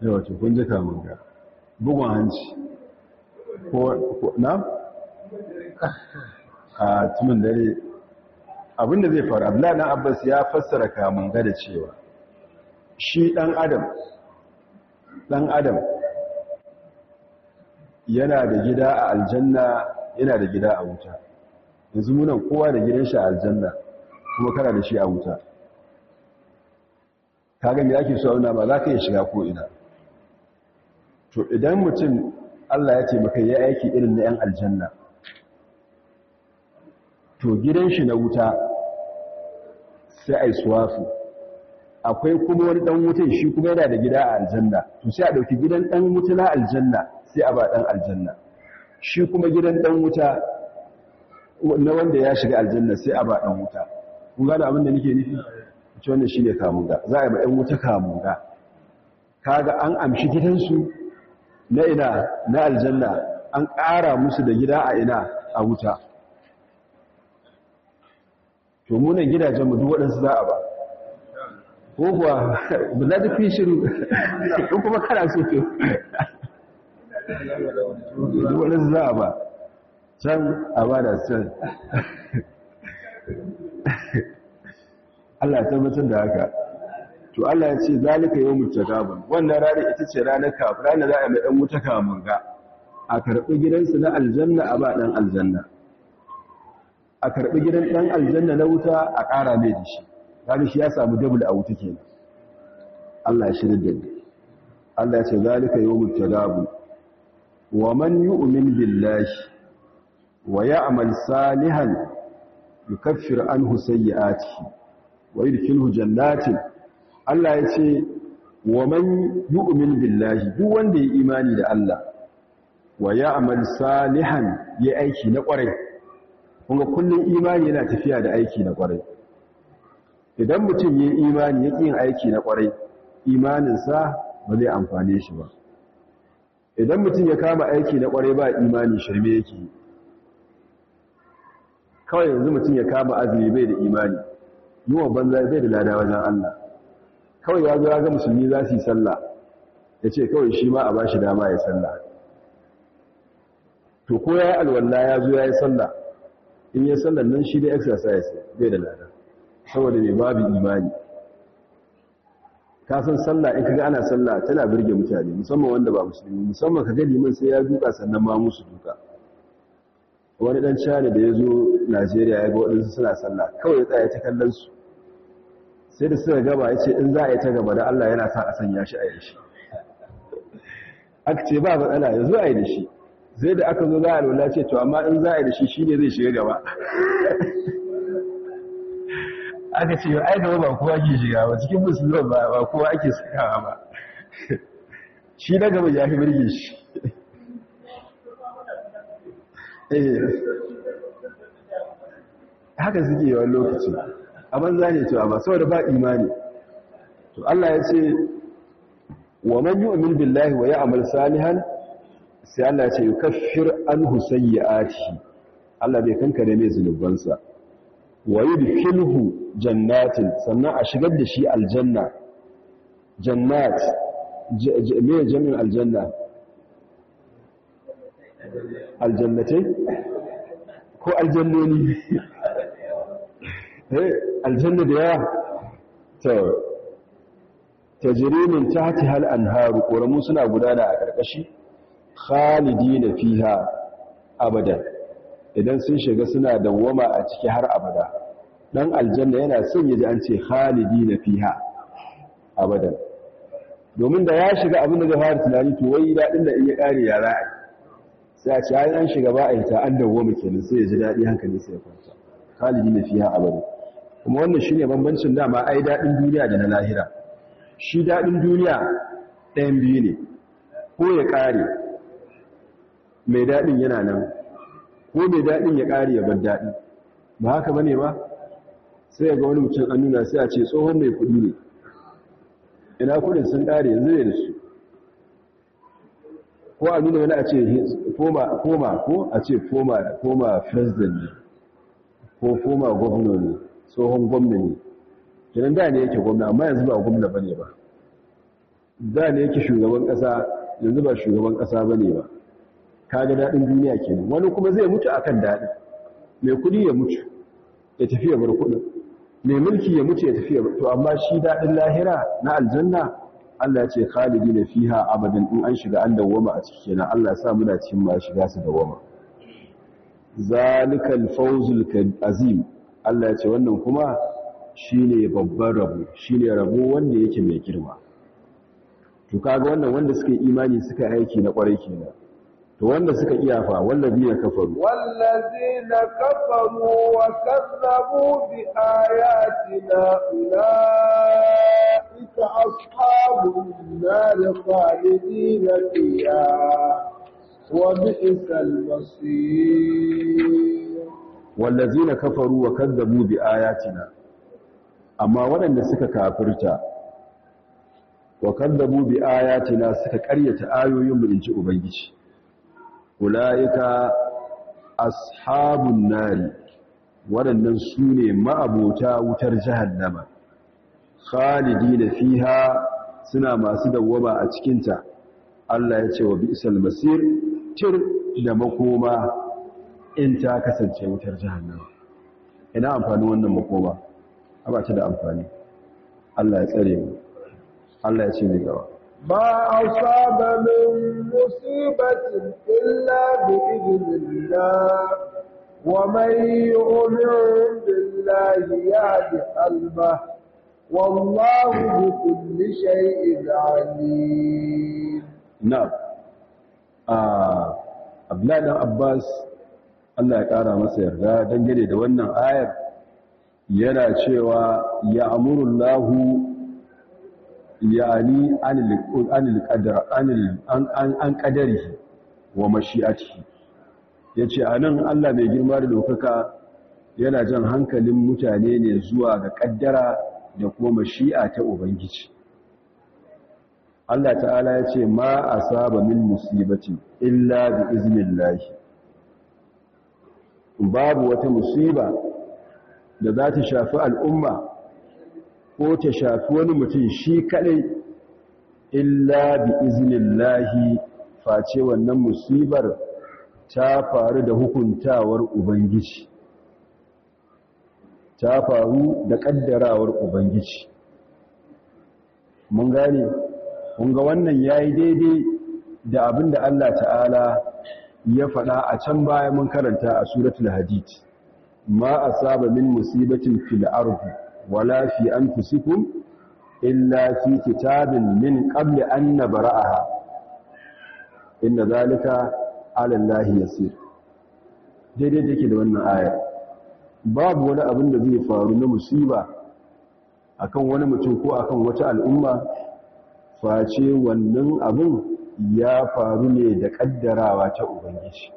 yawa ce kun ji kamun ga bugun hanci. Ko na? A tumin dare abin da zai faru abdullahi dan abbas ya fassara kamun ga da cewa shi dan adam dan adam yana da gida a aljanna yana da gida a wuta. Yanzu munan kowa da gidan shi a aljanna kuma kana da shi a wuta. Kaga me yake so auna ba za ka iya shiga ko ina to idan mutum Allah ya taimaka ya aiki irin na 'yan aljanna to gidan shi na wuta sai a yi suwafu akwai kuma wani ɗan wutan shi kuma yana da gida a aljanna to sai a ɗauki gidan ɗan wuta na aljanna sai a ba ɗan aljanna. Shi kuma gidan ɗan wuta na wanda ya shiga aljanna sai a ba ɗan wuta. Kun gane abin da nake nufi? Ce wannan shi ne kamunga. Za a yi ba ɗan wuta kamunga. Kaga an amshi gidansu na ina na aljanna an ƙara musu da gida a ina? A wuta. To munan gidajenmu duk waɗansu za a ba. Ko kuwa ba za ta fi shiru. In kuma kana so to. Duk waɗansu za a ba. Can a ba da can. Allah tabbatar da haka. To Allah ya ce zalika yawmut tagabun wannan rana ita ce ranar kafir ranar za a mai dan wuta kamun ga a karɓi gidansu na aljanna a ba dan aljanna. A karɓi gidan ɗan aljanna na wuta a ƙara mai da shi. Shi ya samu double a wuta kenan. Allah ya shirin da Allah ya ce zalika yawmut tagabun wa man yu'min billahi wa ya'mal salihan yukaffir anhu sayyi'atihi wa yudkhilhu jannatin Allah ya ce wa man yu'min billahi duk wanda ya imani da Allah wa ya'mal salihan ya aiki na ƙwarai kuma kullun imani yana tafiya da aiki na ƙwarai idan mutum ya imani ya yin aiki na ƙwarai imaninsa ba zai amfane shi ba. Idan mutum ya kama aiki na ƙwarai ba imani shirme yake kawai yanzu mutum ya kama azumi bai da imani yiwa banza bai da lada wajen Allah. Kawai ya zo ya ga musulmi za su yi sallah ya ce kawai shi ma a ba shi dama ya sallah. To ko ya yi alwalla ya zo ya yi sallah in yi sallah nan shi da exercise bai da lada saboda mai babu imani. Ka san sallah in kaga ana sallah tana birge mutane musamman wanda ba musulmi musamman kaga liman sai ya duka sannan ma musu duka. Wani dan cani da ya zo Najeriya ya ga waɗansu suna sallah kawai ya tsaya ta kallon su. Sai da suka gaba ya ce in za a yi ta gaba da Allah yana sa a sanya shi a yi shi. Aka ce ba matsala ya zo a yi da shi. Zai da aka zo za a lula ce to amma in za a yi da shi shi ne zai shiga gaba. Aka ce ai gaba ba kowa ke shiga ba cikin musulman ba ba kowa ake sakawa ba. Shi na gaba ya fi birge shi. Haka suke yawan lokaci a banza ne cewa ba saboda ba imani. To Allah ya ce wa man yu'min billahi wa ya'mal salihan sai Allah ya ce yukaffir anhu sayyi'atihi. Allah bai kankare mai zunubansa. Wa yudkhilhu jannatin sannan a shigar da shi aljanna. Jannat me jami'in aljanna? Aljannatai? Ko aljannoni? Eh aljanna da yawa. To tajri min tahtiha al-anharu ƙoramu suna gudana a ƙarƙashi khalidina fiha abadan. Idan sun shiga suna dawwama a ciki har abada. Dan aljanna yana son yaji an ce khalidina fiha abadan. Domin da ya shiga abin da zai fara tunani to wai daɗin da in ya kare ya ra'a sai a ce an shiga ba a yi ta an dawwama kenan sai ya ji daɗi hankali sai ya kwanta. Khalidina fiha abadan. Kuma wannan shine bambancin dama ai daɗin duniya da na lahira. Shi daɗin duniya ɗayan biyu ne ko ya kare mai daɗin yana nan ko mai daɗin ya ƙari ya bar daɗi. Ba haka ba ne ba? Sai ga wani mutum an nuna sai a ce tsohon mai kuɗi ne. Ina kuɗin sun ƙare yanzu ne da su ko a nuna wani a ce koma ko a ce koma president ko koma gwamna ne. Tsohon gwamna ne. Kinan da ne yake gwamna amma yanzu ba gwamna ba ne ba. Da ne yake shugaban ƙasa yanzu ba shugaban ƙasa ba ne ba. Kaga daɗin duniya kenan. Wani kuma zai mutu akan daɗi. Mai kuɗi ya mutu ya tafi ya bar kuɗin. Mai mulki ya mutu ya tafi ya to amma shi daɗin lahira na aljanna Allah ce khalidina fiha abadan in an shiga an dawwama a ciki kenan. Allah ya sa muna cikin ma shiga su dawwama. Zalikal fawzul azim. Allah ya ce wannan kuma shine babban rabo shine rabo wanda yake mai girma. To kaga wannan wanda suka yi imani suka aiki na ƙwarai kenan. To wanda suka iya fa wallazina kafaru. Wallazina kafaru wa kazzabu bi ayatina ulaika ashabun nar khalidina fiha wa bi'sal masir. Wallazina kafaru wa kazzabu bi ayatina. Amma waɗanda suka kafirta wa kazzabu bi ayatina suka ƙaryata ayoyin mu inji ubangiji. Ula'ika ashabun nari waɗannan su ne ma'abota wutar jahannama. Khalidi da fiha suna masu dawwama a cikinta. Allah ya ce wa bi'sal masir tir da makoma. in ta kasance wutar jahannama ina amfani wannan makoma ba ta da amfani Allah ya tsare mu Allah ya ce mai gaba ما أصاب من مصيبة إلا بإذن الله ومن يؤمن بالله يهد قلبه والله بكل شيء عليم نعم Abdullahi dan Abbas Allah ya ƙara masa yarda dangane da wannan ayar yana cewa ya amurullahu yani anil qadar anil an qadarihi wa mashi'atihi. Yace a nan Allah mai girma da dokaka yana jan hankalin mutane ne zuwa ga kaddara da kuma mashi'a ta ubangiji. Allah ta'ala ya ce ma asaba min musibati illa bi iznillahi. Babu wata musiba da za ta shafi al'umma ko ta shafi wani mutum shi kadai illa bi iznillahi face wannan musibar ta faru da hukuntawar ubangiji. Ta faru da kaddarawar ubangiji. Mun gane? Kunga wannan yayi daidai da abin da Allah ta'ala ya faɗa a can baya mun karanta a suratul hadid. Ma asaba min musibatin fil ardi wala fi anfusikum illa fi kitabin min qabli an nabra'aha. Inna zalika 'ala allahi yasir. Daidai take da wannan ayar. Babu wani abin da zai faru na musiba akan wani mutum ko akan wata al'umma face wannan abin ya faru ne da kaddarawa ta ubangiji.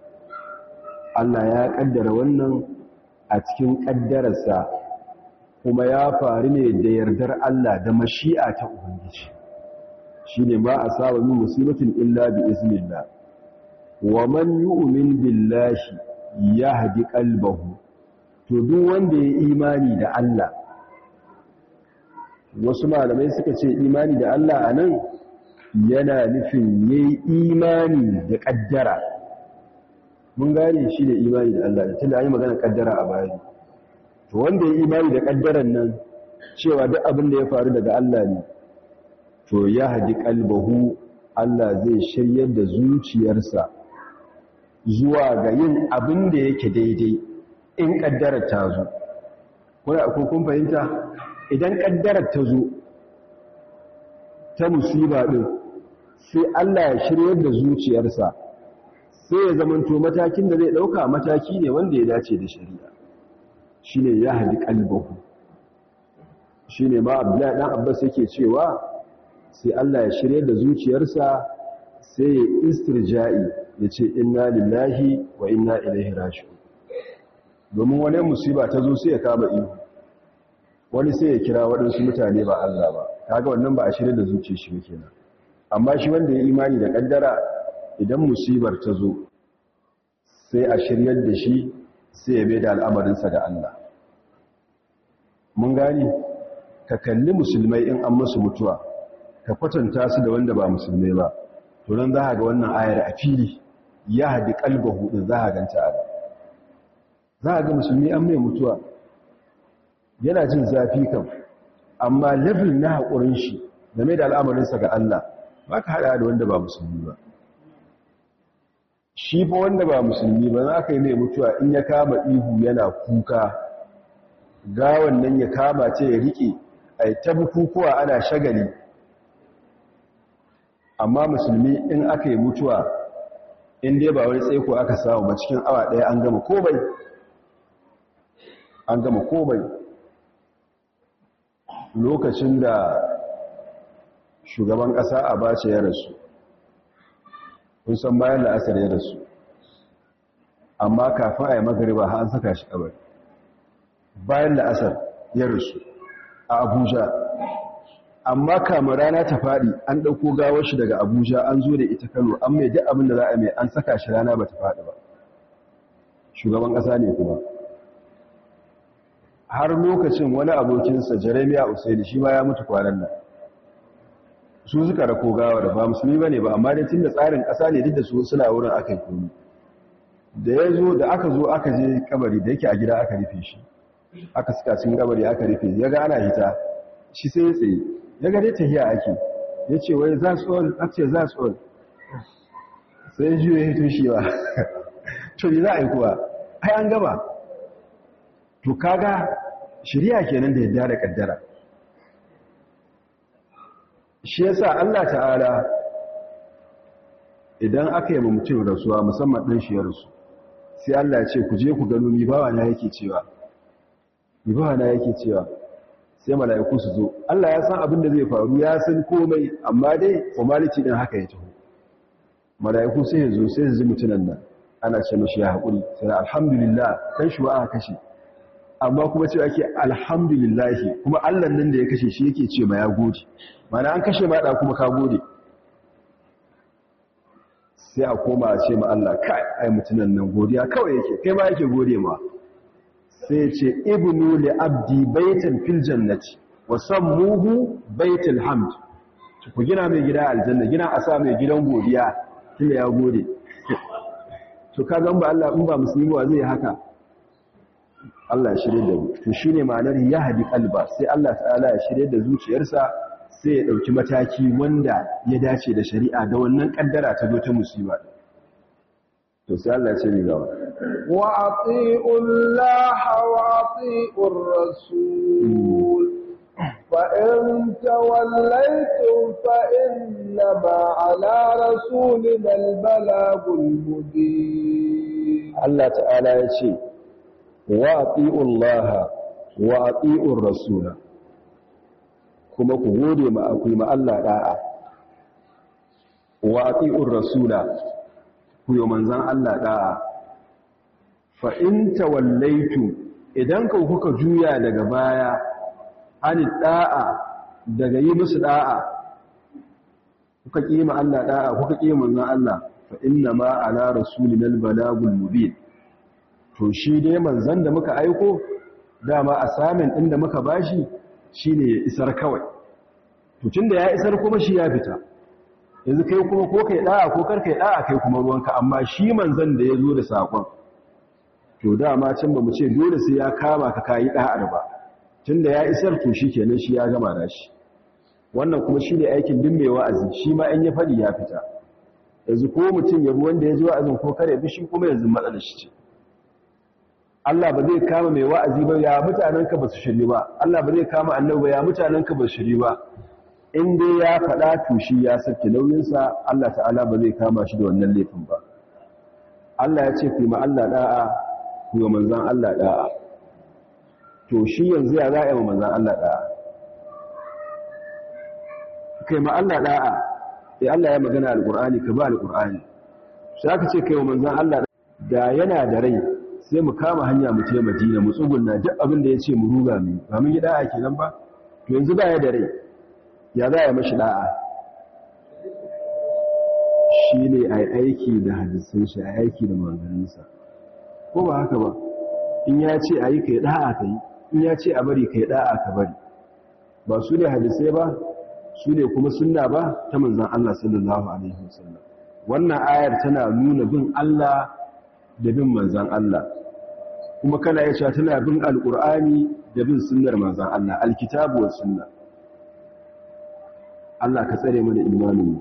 Allah ya kaddara wannan a cikin kaddararsa kuma ya faru ne da yardar Allah da mashi'a ta ubangiji. Shine ma asaba min musibatin illa bi iznillah. Wa man yu'min billahi yahdi qalbahu. To duk wanda ya imani da Allah wasu malamai suka ce imani da Allah a nan yana nufin yayi imani da kaddara. Mun gane shi da imani da Allah da tunda an yi magana kaddara a baya to wanda ya imani da kaddaran nan cewa duk abin da ya faru daga Allah ne to ya haji kalbahu Allah zai shiryar da zuciyarsa zuwa ga yin abin da yake daidai in kaddarar ta zo. Kuna ko kun fahimta? Idan kaddarar ta zo ta musiba din sai Allah ya shiryar da zuciyarsa. Sai ya zamanto matakin da zai ɗauka mataki ne wanda ya dace da shari'a. Shine ya hadi kalbahu. Shine ma Abdullahi dan Abbas yake cewa sai Allah ya shiryar da zuciyarsa sai ya istirja'i ya ce inna lillahi wa inna ilaihi raji'un. Domin wani musiba ta zo sai ya kama ihu. Wani sai ya kira waɗansu mutane ba Allah ba. Kaga wannan ba a shirya da zuciyar shi kenan. Amma shi wanda ya imani da kaddara idan musibar ta zo sai a shiryar da shi sai ya da al'amarinsa ga Allah. Mun gani ka kalli musulmai in an musu mutuwa ka kwatanta su da wanda ba musulmai ba. To nan za ga wannan ayar a fili ya haɗi kalbahu din za a ganta a za a ga musulmi an mai mutuwa yana jin zafi kan amma level na haƙurin shi game da al'amarinsa ga Allah ba ka haɗa da wanda ba musulmi ba. Shi fa wanda ba musulmi ba za ka yi mai mutuwa in ya kama ihu yana kuka gawan nan ya kama ce ya riƙe a ta bukukuwa ana shagali. Amma musulmi in aka yi mutuwa in dai ba wani tsaiko aka samu ba cikin awa ɗaya an gama komai. An gama komai. Lokacin da shugaban ƙasa a bace ya rasu. Kun san bayan la'asar ya rasu. Amma kafin a yi magariba an saka shi kabari. Bayan la'asar ya rasu a abuja. Amma kamar rana ta faɗi an ɗauko gawar shi daga abuja an zo da ita kano an mai duk abin da za a mai an saka shi rana ba ta faɗi ba. Shugaban ƙasa ne kuma. Har lokacin wani abokinsa jeremiah usaini shi ma ya mutu kwanan nan. Su suka rako gawar ba musulmi ba ne ba amma dai tun da tsarin ƙasa ne duk da su suna wurin aka yi komi. Da ya zo da aka zo aka je kabari da yake a gida aka rufe shi. Aka suka cikin kabari aka rufe ya ga ana hita. Shi sai ya tsaye ya ga dai tahiya ake. Ya ce wai za su all a ce za su all. Sai ya juya hito shi ba. To yi za a yi kuwa? Ai an gaba to kaga shari'a kenan da yadda da kaddara. Shi yasa Allah ta'ala idan aka yi mutum rasuwa musamman ɗan shi ya rasu sai Allah ya ce ku je ku gano ni bawa na yake cewa. Ni na yake cewa. Sai mala'iku su zo. Allah ya san abin da zai faru ya san komai amma dai formality din haka ya taho. Mala'iku sai ya zo sai su ji mutunan nan. Ana ce mashi ya haƙuri. Sai alhamdulillah kan shi wa aka kashe. Amma kuma cewa ake alhamdulillah kuma Allah nan da ya kashe shi yake ce ma ya gode. Mana an kashe ma da kuma ka gode. Sai a koma a ce ma Allah kai ai mutunan nan godiya kawai yake kai ma yake gode ma. Sai ya ce ibnu li abdi baitan fil jannati wa sammuhu baitul hamd. Ku gina mai gida aljanna gina a sa mai gidan godiya tunda ya gode. To ka gan ba Allah in ba musulmi ba zai haka. Allah ya shirye da mu. To shine ma'anar yahdi qalba sai Allah ta'ala ya shirye da zuciyarsa sai ya ɗauki mataki wanda ya dace da shari'a da wannan kaddara ta zo ta musiba. To sai Allah ya ce ni gaba wa. Ati'u Allah wa ati'u rasul fa in tawallaytum fa innama ala rasulina al-balagul mubin. Allah ta'ala ya ce wa ati'u Allah wa rasula. Kuma ku gode ma akwai ma Allah rasula ku yi manzan Allah da'a. Fa in idan ka kuka juya daga baya ani da'a daga yi musu da'a kuka kima Allah da'a kuka kima manzan Allah fa inna ma ala rasulina mubin. To shi dai manzan da muka aiko dama asamin din da muka bashi shine ya isar kawai. To tunda ya isar kuma shi ya fita. Yanzu kai kuma ko kai da'a ko kar kai da'a kai kuma ruwanka amma shi manzon da ya zo da saƙon to dama can ba mu ce dole sai ya kama ka kai da'ar ba. Tunda ya isar to shikenan shi ya gama da shi. Wannan kuma shine aikin din mai wa'azi shi ma in ya faɗi ya fita. Yanzu ko mutum ya bi wanda ya ji wa'azin ko kare bi shi kuma yanzu matsalar shi ce. Allah ba zai kama mai wa'azi ba ya mutanenka ba su shiri ba. Allah ba zai kama annabi ba ya mutanenka ba su shiri ba. In dai ya faɗa to shi ya sake nauyinsa. Allah ta'ala ba zai kama shi da wannan laifin ba. Allah ya ce ku ma Allah da'a ku yi manzan Allah da'a. To shi yanzu ya za a yi manzan Allah da'a? Kai ma Allah da'a. Sai Allah ya magana alƙur'ani ka ba alƙur'ani sai aka ce kai wa manzan Allah da yana da rai sai mu kama hanya mu ce Madina mu tsugunna duk abin da ya ce mu ruga mu ba mun yi da'a kenan ba? To yanzu ba ya da rai. Ya za a mashi da'a? Shi ne a aiki da hadisun shi a aiki da manzanninsa ko ba haka ba? In ya ce a yi ka yi da'a ka yi. In ya ce a bari ka yi da'a ka bari. Ba su ne hadisai ba su ne kuma sunna ba ta manzan Allah sallallahu Alaihi wasallam. Wannan ayar tana nuna bin Allah da bin manzan Allah. Kuma kana ya cewa tana bin alƙur'ani da bin sunnar manzan Allah alkitabu wa sunna. Allah ka tsare mana imaninmu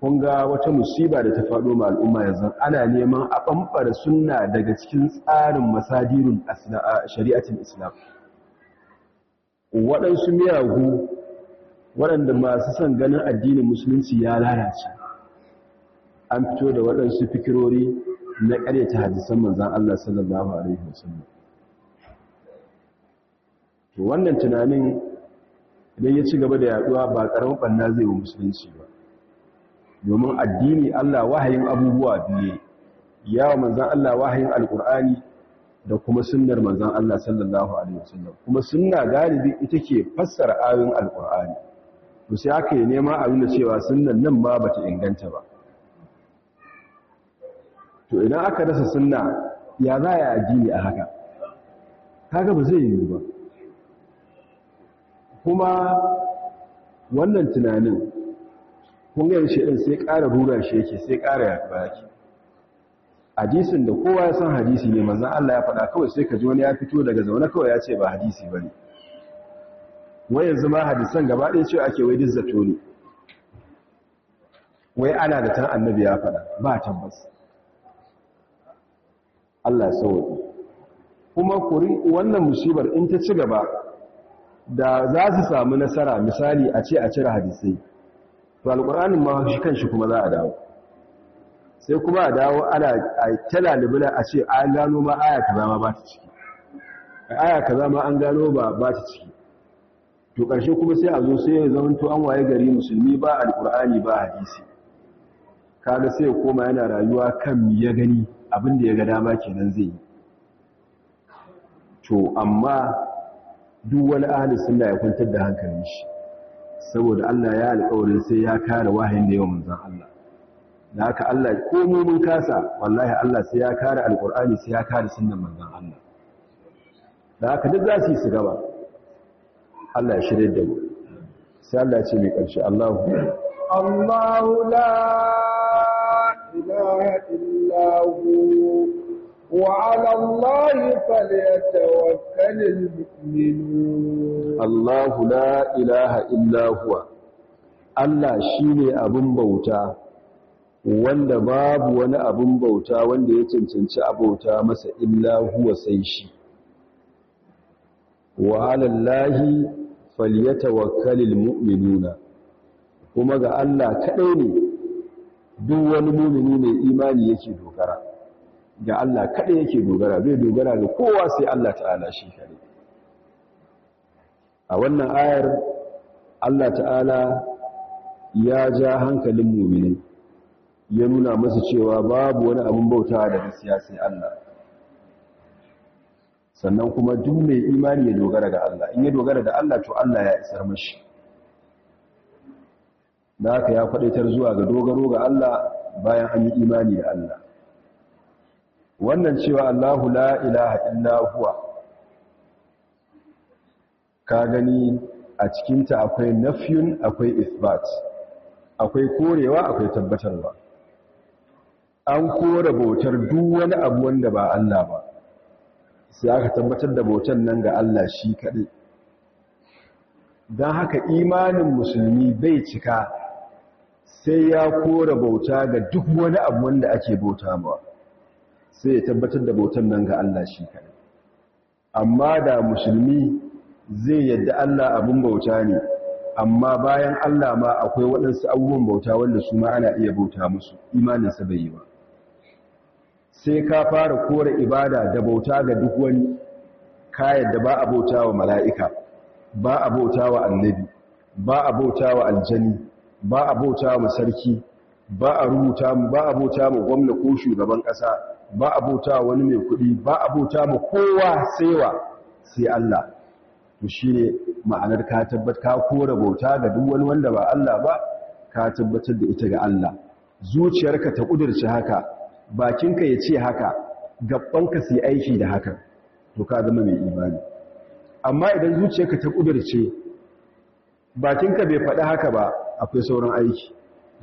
kun ga wata musiba da ta faɗo ma al'umma yanzu ana neman a ɓamɓara sunna daga cikin tsarin masadirun shari'atin islam. Waɗansu miyagu waɗanda masu son ganin addinin musulunci ya lalace. An fito da waɗansu fikirori na ƙaryata hadisan manzan Allah sallallahu alaihi wasallam. To wannan tunanin idan ya ci gaba da yaɗuwa ba ƙaramin banna zai wa musulunci ba. Domin addini Allah wahayin abubuwa biye yawa manzan Allah wahayin alkur'ani da kuma sunnar manzan Allah sallallahu alaihi wasallam. Kuma sunna galibi ita ke fassara ayoyin alkur'ani sai aka yi nema a nuna cewa sunnan nan ma bata inganta ba. To idan aka rasa sunna ya za ya addini a haka? Kaga ba zai yi ba. Kuma wannan tunanin kun ga shi din sai ƙara rura shi yake sai ƙara yaɗuwa yake. Hadisin da kowa ya san hadisi ne manzon Allah ya faɗa kawai sai ka ji wani ya fito daga zaune kawai ya ce ba hadisi ba ne wai yanzu ma hadisan gaba ɗaya cewa ake wai dizzato ne. Wai ana da tan annabi ya faɗa ba tabbas. Allah ya sauke. Kuma kuri wannan musibar in ta ci gaba da za su samu nasara misali a ce a cire hadisai. To alƙur'anin ma shi kanshi kuma za a dawo. Sai kuma a dawo ana a talalibina a ce an gano ma aya kaza ma ba ta ciki. Aya kaza ma an gano ba ba ta ciki. To ƙarshe kuma sai a zo sai ya zama to an waye gari musulmi ba alƙur'ani ba hadisi. Kaga sai ya koma yana rayuwa kan ya gani. Abin da ya ga dama kenan zai yi. To amma duk wani ahli sunna ya kwantar da hankalin shi saboda Allah ya alƙawarin sai ya kare wahayin da yawan manzon Allah. Da haka Allah ko mu mun kasa wallahi Allah sai ya kare alƙur'ani sai ya kare sunnan manzon Allah. Da haka duk za su yi su gaba. Allah ya shirye da mu. Sai Allah ya ce mai ƙarshe Allahu. Allahu la ilaha illa hu وعلى الله فليتوكل المؤمنون الله لا إله إلا هو Allah shi ne abin bauta wanda babu wani abin bauta wanda ya cancanci a bauta masa illa huwa sai shi wa alallahi falyatawakkalul mu'minuna kuma ga Allah kadai ne Duk wani mu'mini mai imani yake dogara ga Allah kadai yake dogara bai dogara ga kowa sai Allah ta'ala shi kadai a wannan ayar Allah ta'ala ya ja hankalin mu'mini ya nuna masa cewa babu wani abin bautawa da gaskiya sai Allah. Sannan kuma duk mai imani ya dogara ga Allah in ya dogara da Allah to Allah ya isar mashi. Da haka ya kwadaitar zuwa ga dogaro ga Allah bayan an yi imani da Allah. Wannan cewa Allahu la ilaha illa huwa ka gani a cikinta akwai nafyun akwai isbat. Akwai korewa akwai tabbatarwa. An kore bautar duk wani abu wanda ba Allah ba. Sai aka tabbatar da bautan nan ga Allah shi kaɗai. Don haka imanin musulmi bai cika sai ya kore bauta ga duk wani abu wanda ake bauta mawa. Sai ya tabbatar da bautan nan ga Allah shi kaɗai. Amma da musulmi zai yadda Allah abin bauta ne amma bayan Allah ma akwai waɗansu abubuwan bauta wanda su ma ana iya bauta musu imaninsa bai yi ba. Sai ka fara kore ibada da bauta ga duk wani kayan da ba a bauta wa mala'ika ba a bauta wa annabi ba a bauta wa aljani ba a bauta wa sarki ba a rubuta ba a bauta wa gwamna ko shugaban ƙasa ba a bauta wa wani mai kuɗi ba a bauta wa kowa saiwa sai Allah. To shi ne ma'anar ka tabbat ka kore bauta ga duk wani wanda ba Allah ba ka tabbatar da ita ga Allah. Zuciyarka ta ƙudurci haka bakinka ya ce haka gabanka su aiki da haka to ka zama mai imani. Amma idan zuciyarka ta kudurce bakinka bai faɗi haka ba akwai sauran aiki.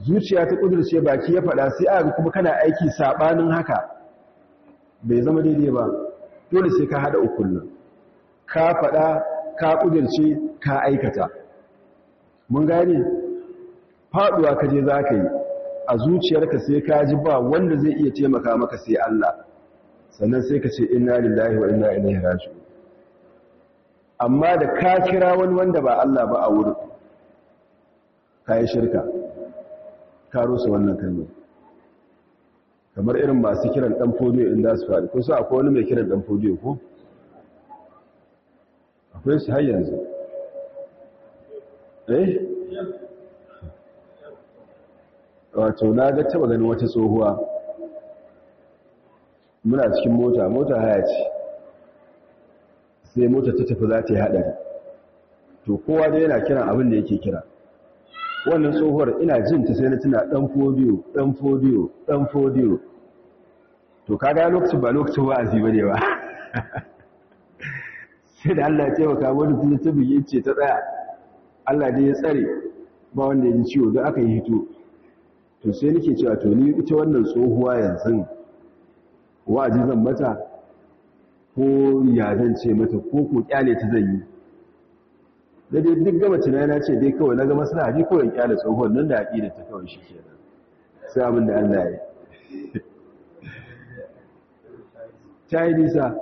Zuciya ta kudurce baki ya faɗa sai aka kuma kana aiki sabanin haka bai zama daidai ba. Dole sai ka hada ukullun ka faɗa ka kudurce ka aikata. Mun gane? Faduwa kaje zaka yi. A zuciyarka sai ka ji ba wanda zai iya taimaka maka sai Allah. Sannan sai ka ce inna lillahi wa inna ilaihi raji'un. Amma da ka kira wani wanda ba Allah ba a wurin kai shirka ka rusa wannan kalma kamar irin masu kiran dan fodiyo in za su faɗi. Ko sai akwai wani mai kiran dan fodiyo ko? Akwai su har yanzu. Eh? Wato na ga taba ganin wata tsohuwa. Muna cikin mota mota haya ce. Sai mota ta tafi za ta yi haɗari. To kowa dai yana kiran abin da yake kira. Wannan tsohuwar ina jin ta sai na tuna ɗan fodiyo ɗan fodiyo ɗan fodiyo. To kaga lokacin ba lokacin wa'azi ba ne ba. Sai da Allah ya taimaka wani kuma ta biye ce ta tsaya. Allah dai ya tsare ba wanda ya ji ciwo don aka yi hito. To sai nake cewa to ni ita wannan tsohuwa yanzu wa'azi zan mata ko ya zan ce mata ko ko ƙyale ta zan yi? Da dai duk gama tunana ce dai kawai na gama suna haji kawai ƙyale tsohuwar nan da haƙi da ta kawai shi kenan. Sai abin da Allah ya ta yi nisa.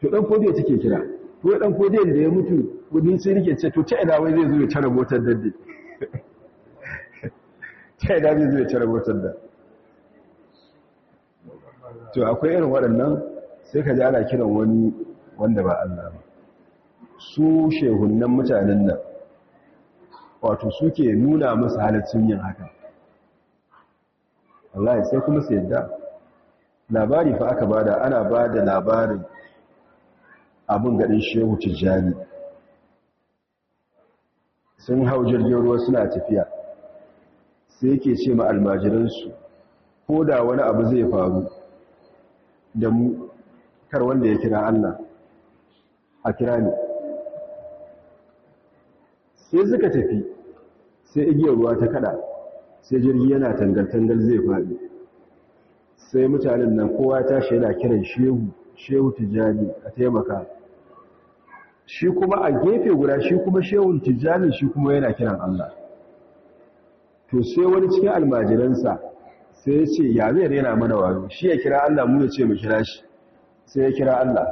To ɗan fodiyo take kira. To ɗan fodiyon da ya mutu kuɗi sai riƙe ce to ta ina wai zai zo ya tara motar daddi ta ina zai zo ya tara motar da to akwai irin waɗannan sai ka ji ana kiran wani wanda ba Allah ba. Su shehunan mutanen nan wato suke nuna musu halittun yin haka. Wallahi sai kuma su yadda. Labari fa aka ba da ana ba da labarin abin gaɗin shehu tijjani. Sun hau jirgin ruwa suna tafiya. Sai yake ce ma almajiransu ko da wani abu zai faru da mu kar wanda ya kira Allah a kira ne sai suka tafi sai igiyar ruwa ta kada sai jirgi yana tangal-tangal zai faɗi. Sai mutanen nan kowa tashi yana kiran shehu shehu tijjani a taimaka. Shi kuma a gefe guda shi kuma shehun tijjani shi kuma yana kiran Allah. To sai wani cikin almajiransa sai ya ce ya rena mana wayo? Shi ya kira Allah mu ya ce mu kira shi. Sai ya kira Allah.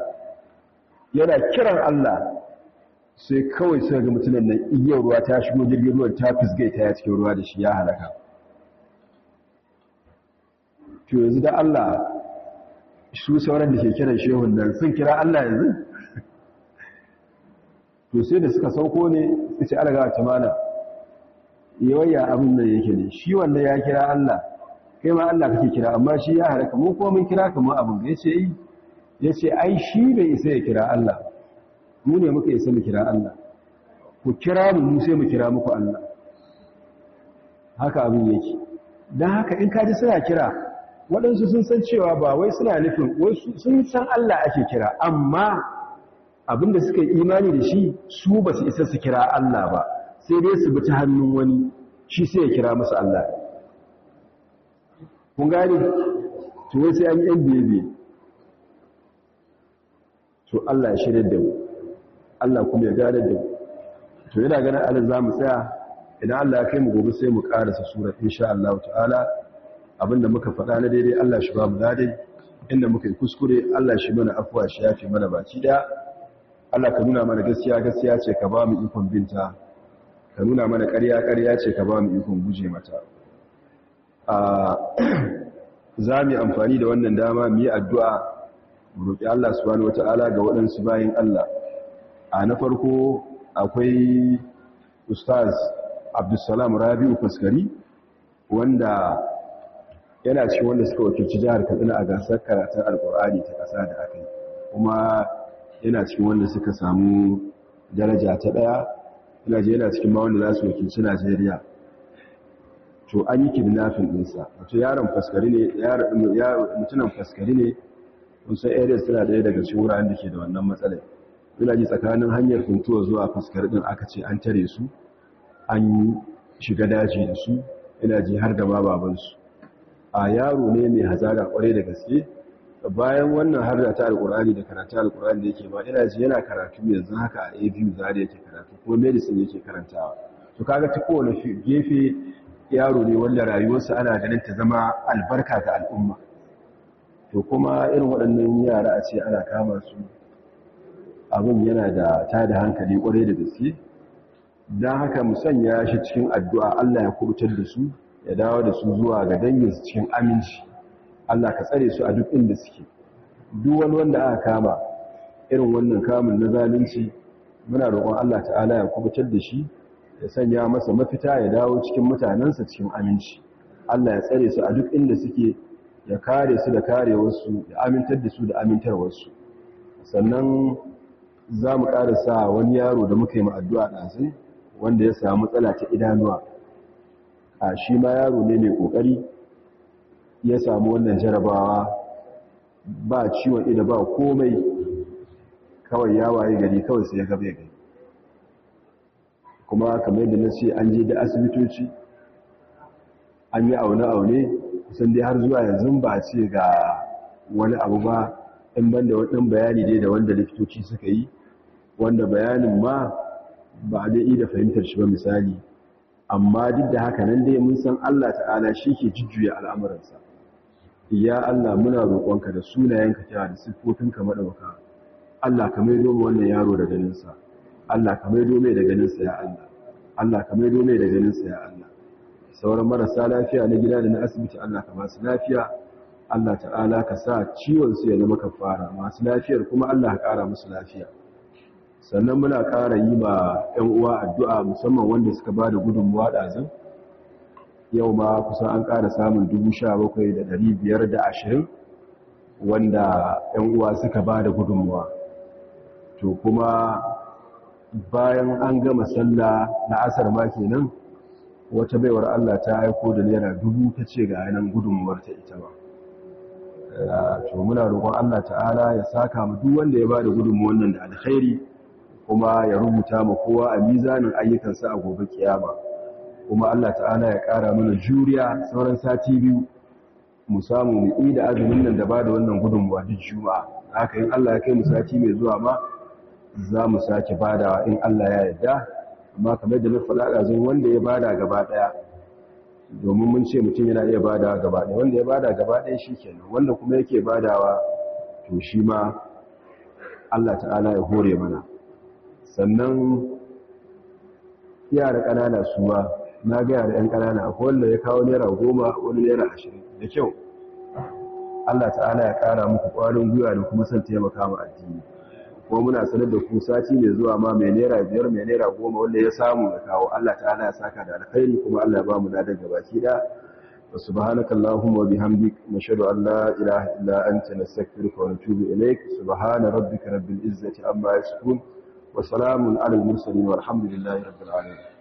Yana kiran Allah. Sai kawai sai ga mutumin nan igiyar ruwa ta shigo jirgin ruwan ta fisgai ta ya cikin ruwa da shi ya halaka. To yanzu da Allah su sauran da ke kiran shehun nan sun kira Allah yanzu? To sai da suka sauko ne su ce alaga ta mana yawaya abin da yake ne shi wannan ya kira Allah kai ma Allah kake kira amma shi ya halaka mu kuma mun kira kamar abin. Da ya ce yi ya ce ai shi bai isa ya kira Allah. Mu ne muka isa mu kira Allah. Ku kira mu mu sai mu kira muku Allah. Haka abin yake. Dan haka in kaji suna kira waɗansu sun san cewa ba wai suna nufin wai sun san Allah ake kira amma abin da suka yi imani da shi su ba su isa su kira Allah ba. Sai dai su bi ta hannun wani shi sai ya kira masa Allah. Kun gane? To sai an yi yan biye to Allah ya shirya da mu. Allah kuma ya gane da to yana ganin Allah za mu tsaya. Idan Allah ya kai mu gobe sai mu karasa sura insha Allah ta'ala. Abinda muka faɗa na daidai Allah shi ba mu daidai inda muka yi kuskure Allah shi mana afuwa shi yafe mana baki ɗaya Allah ka nuna mana gaskiya gaskiya ce ka ba mu ikon binta. Ka nuna mana ƙarya ƙarya ce ka ba mu ikon guje mata. A za mu yi amfani da wannan dama mu yi addu'a. Mu roƙi Allah subhanahu wata'ala ga waɗansu bayin Allah. A na farko akwai ustaz Abdulsalam Rabi'u Faskari wanda yana cikin wanda suka wakilci jihar Katsina a gasar karatun Alƙur'ani ta ƙasa da aka yi. Kuma yana cikin wanda suka samu daraja ta ɗaya. Ina je yana cikin ma wanda za su wakilci Najeriya. To an yi kidnapping ɗinsa. Wato yaron faskari ne mutunan faskari ne. Kusan areas suna ɗaya daga cikin wuraren da ke da wannan matsalar. Ina ji tsakanin hanyar funtuwa zuwa faskari ɗin aka ce an tare su an shiga daji da su ina ji har da ma babansu. A yaro ne mai hazara ƙwarai da gaske. Bayan wannan har da ta alkurani da karatu alkurani da yake ba ina ji yana karatu yanzu haka a abu zari yake karatu ko medicine yake karantawa. To kaga ta kowane gefe yaro ne wanda rayuwarsa ana ganin ta zama albarka ga al'umma. To kuma irin waɗannan yara a ce ana kama su abin yana da ta da hankali ƙwarai da gaske. Don haka mu sanya shi cikin addu'a Allah ya kuɓutar da su ya dawo da su zuwa ga danginsu cikin aminci. Allah ka tsare su a duk inda suke. Duk wani wanda aka kama irin wannan kamun na zalunci muna roƙon Allah ta'ala ya kuɓutar da shi ya sanya masa mafita ya dawo cikin mutanensa cikin aminci. Allah ya tsare su a duk inda suke ya kare su da karewarsu ya amintar da su da amintarwarsu. Sannan za mu sa wani yaro da muka yi addu'a ɗazu wanda ya samu matsala ta idanuwa. A shi ma yaro ne mai ƙoƙari ya samu wannan jarabawa ba ciwon ida ba komai kawai ya waye gari kawai sai ya gabe gari kuma kamar yadda na ce an je da asibitoci an yi aune-aune kusan dai har zuwa yanzu ba ce ga wani abu ba in banda waɗin bayani dai da wanda likitoci suka yi wanda bayanin ma ba a dai da fahimtar shi ba misali. Amma duk da haka nan dai mun san Allah ta'ala shi ke jujjuya al'amuransa. Ya Allah muna roƙonka da sunayenka kira da siffofinka madauka Allah ka maido wannan yaro da ganinsa. Allah ka maido mai da ganinsa ya Allah. Allah ka maido mai da ganinsa ya Allah. Sauran marasa lafiya na gida da na asibiti Allah ka masu lafiya. Allah ta'ala ka sa ciwon su ya zama kafara masu lafiyar kuma Allah ka ƙara musu lafiya. Sannan muna ƙara yi ma 'yan uwa addu'a musamman wanda suka ba da gudunmuwa ɗazin yau ma kusan an ƙara samun ashirin wanda 'yan uwa suka ba da gudunmuwa. To kuma bayan an gama sallah na asar ma kenan wata baiwar Allah ta aiko da naira dubu ta ce ga yanan gudunmuwar ta ita ba to muna roƙon Allah ta'ala ya saka mu duk wanda ya ba da gudunmuwar nan da alkhairi kuma ya rubuta ma kowa a mizanin ayyukansa a gobe kiyama. Kuma Allah ta'ala ya ƙara mana juriya sauran sati biyu mu samu mu yi da azumin nan da ba da wannan gudunmuwa duk juma'a. Haka in Allah ya kai mu sati mai zuwa ma za mu sake badawa in Allah ya yarda. Amma kamar da na faɗa ɗazun wanda ya ba da gaba ɗaya domin mun ce mutum yana iya badawa gaba ɗaya. Wanda ya ba da gaba ɗaya shi kenan wanda kuma yake badawa to shi ma Allah ta'ala ya hore mana. Sannan yara ƙanana su ma na ga yara 'yan ƙanana akwai wanda ya kawo naira goma wani naira ashirin. Da kyau. Allah ta'ala ya ƙara muku ƙwarin gwiwa da kuma son taimaka ma addini. Kuma muna sanar da ku sati mai zuwa ma mai naira biyar mai naira goma wanda ya samu ya kawo. Allah ta'ala ya saka da alkhairi kuma Allah ya ba mu ladan gabaki da wa subhanaka allahumma wa bihamdik nashhadu an la ilaha illa anta nastaghfiruka wa natubu ilayk. Subhana rabbika rabbil izzati amma yasifun. Wa salamun alal mursalin walhamdulillahi rabbil alamin.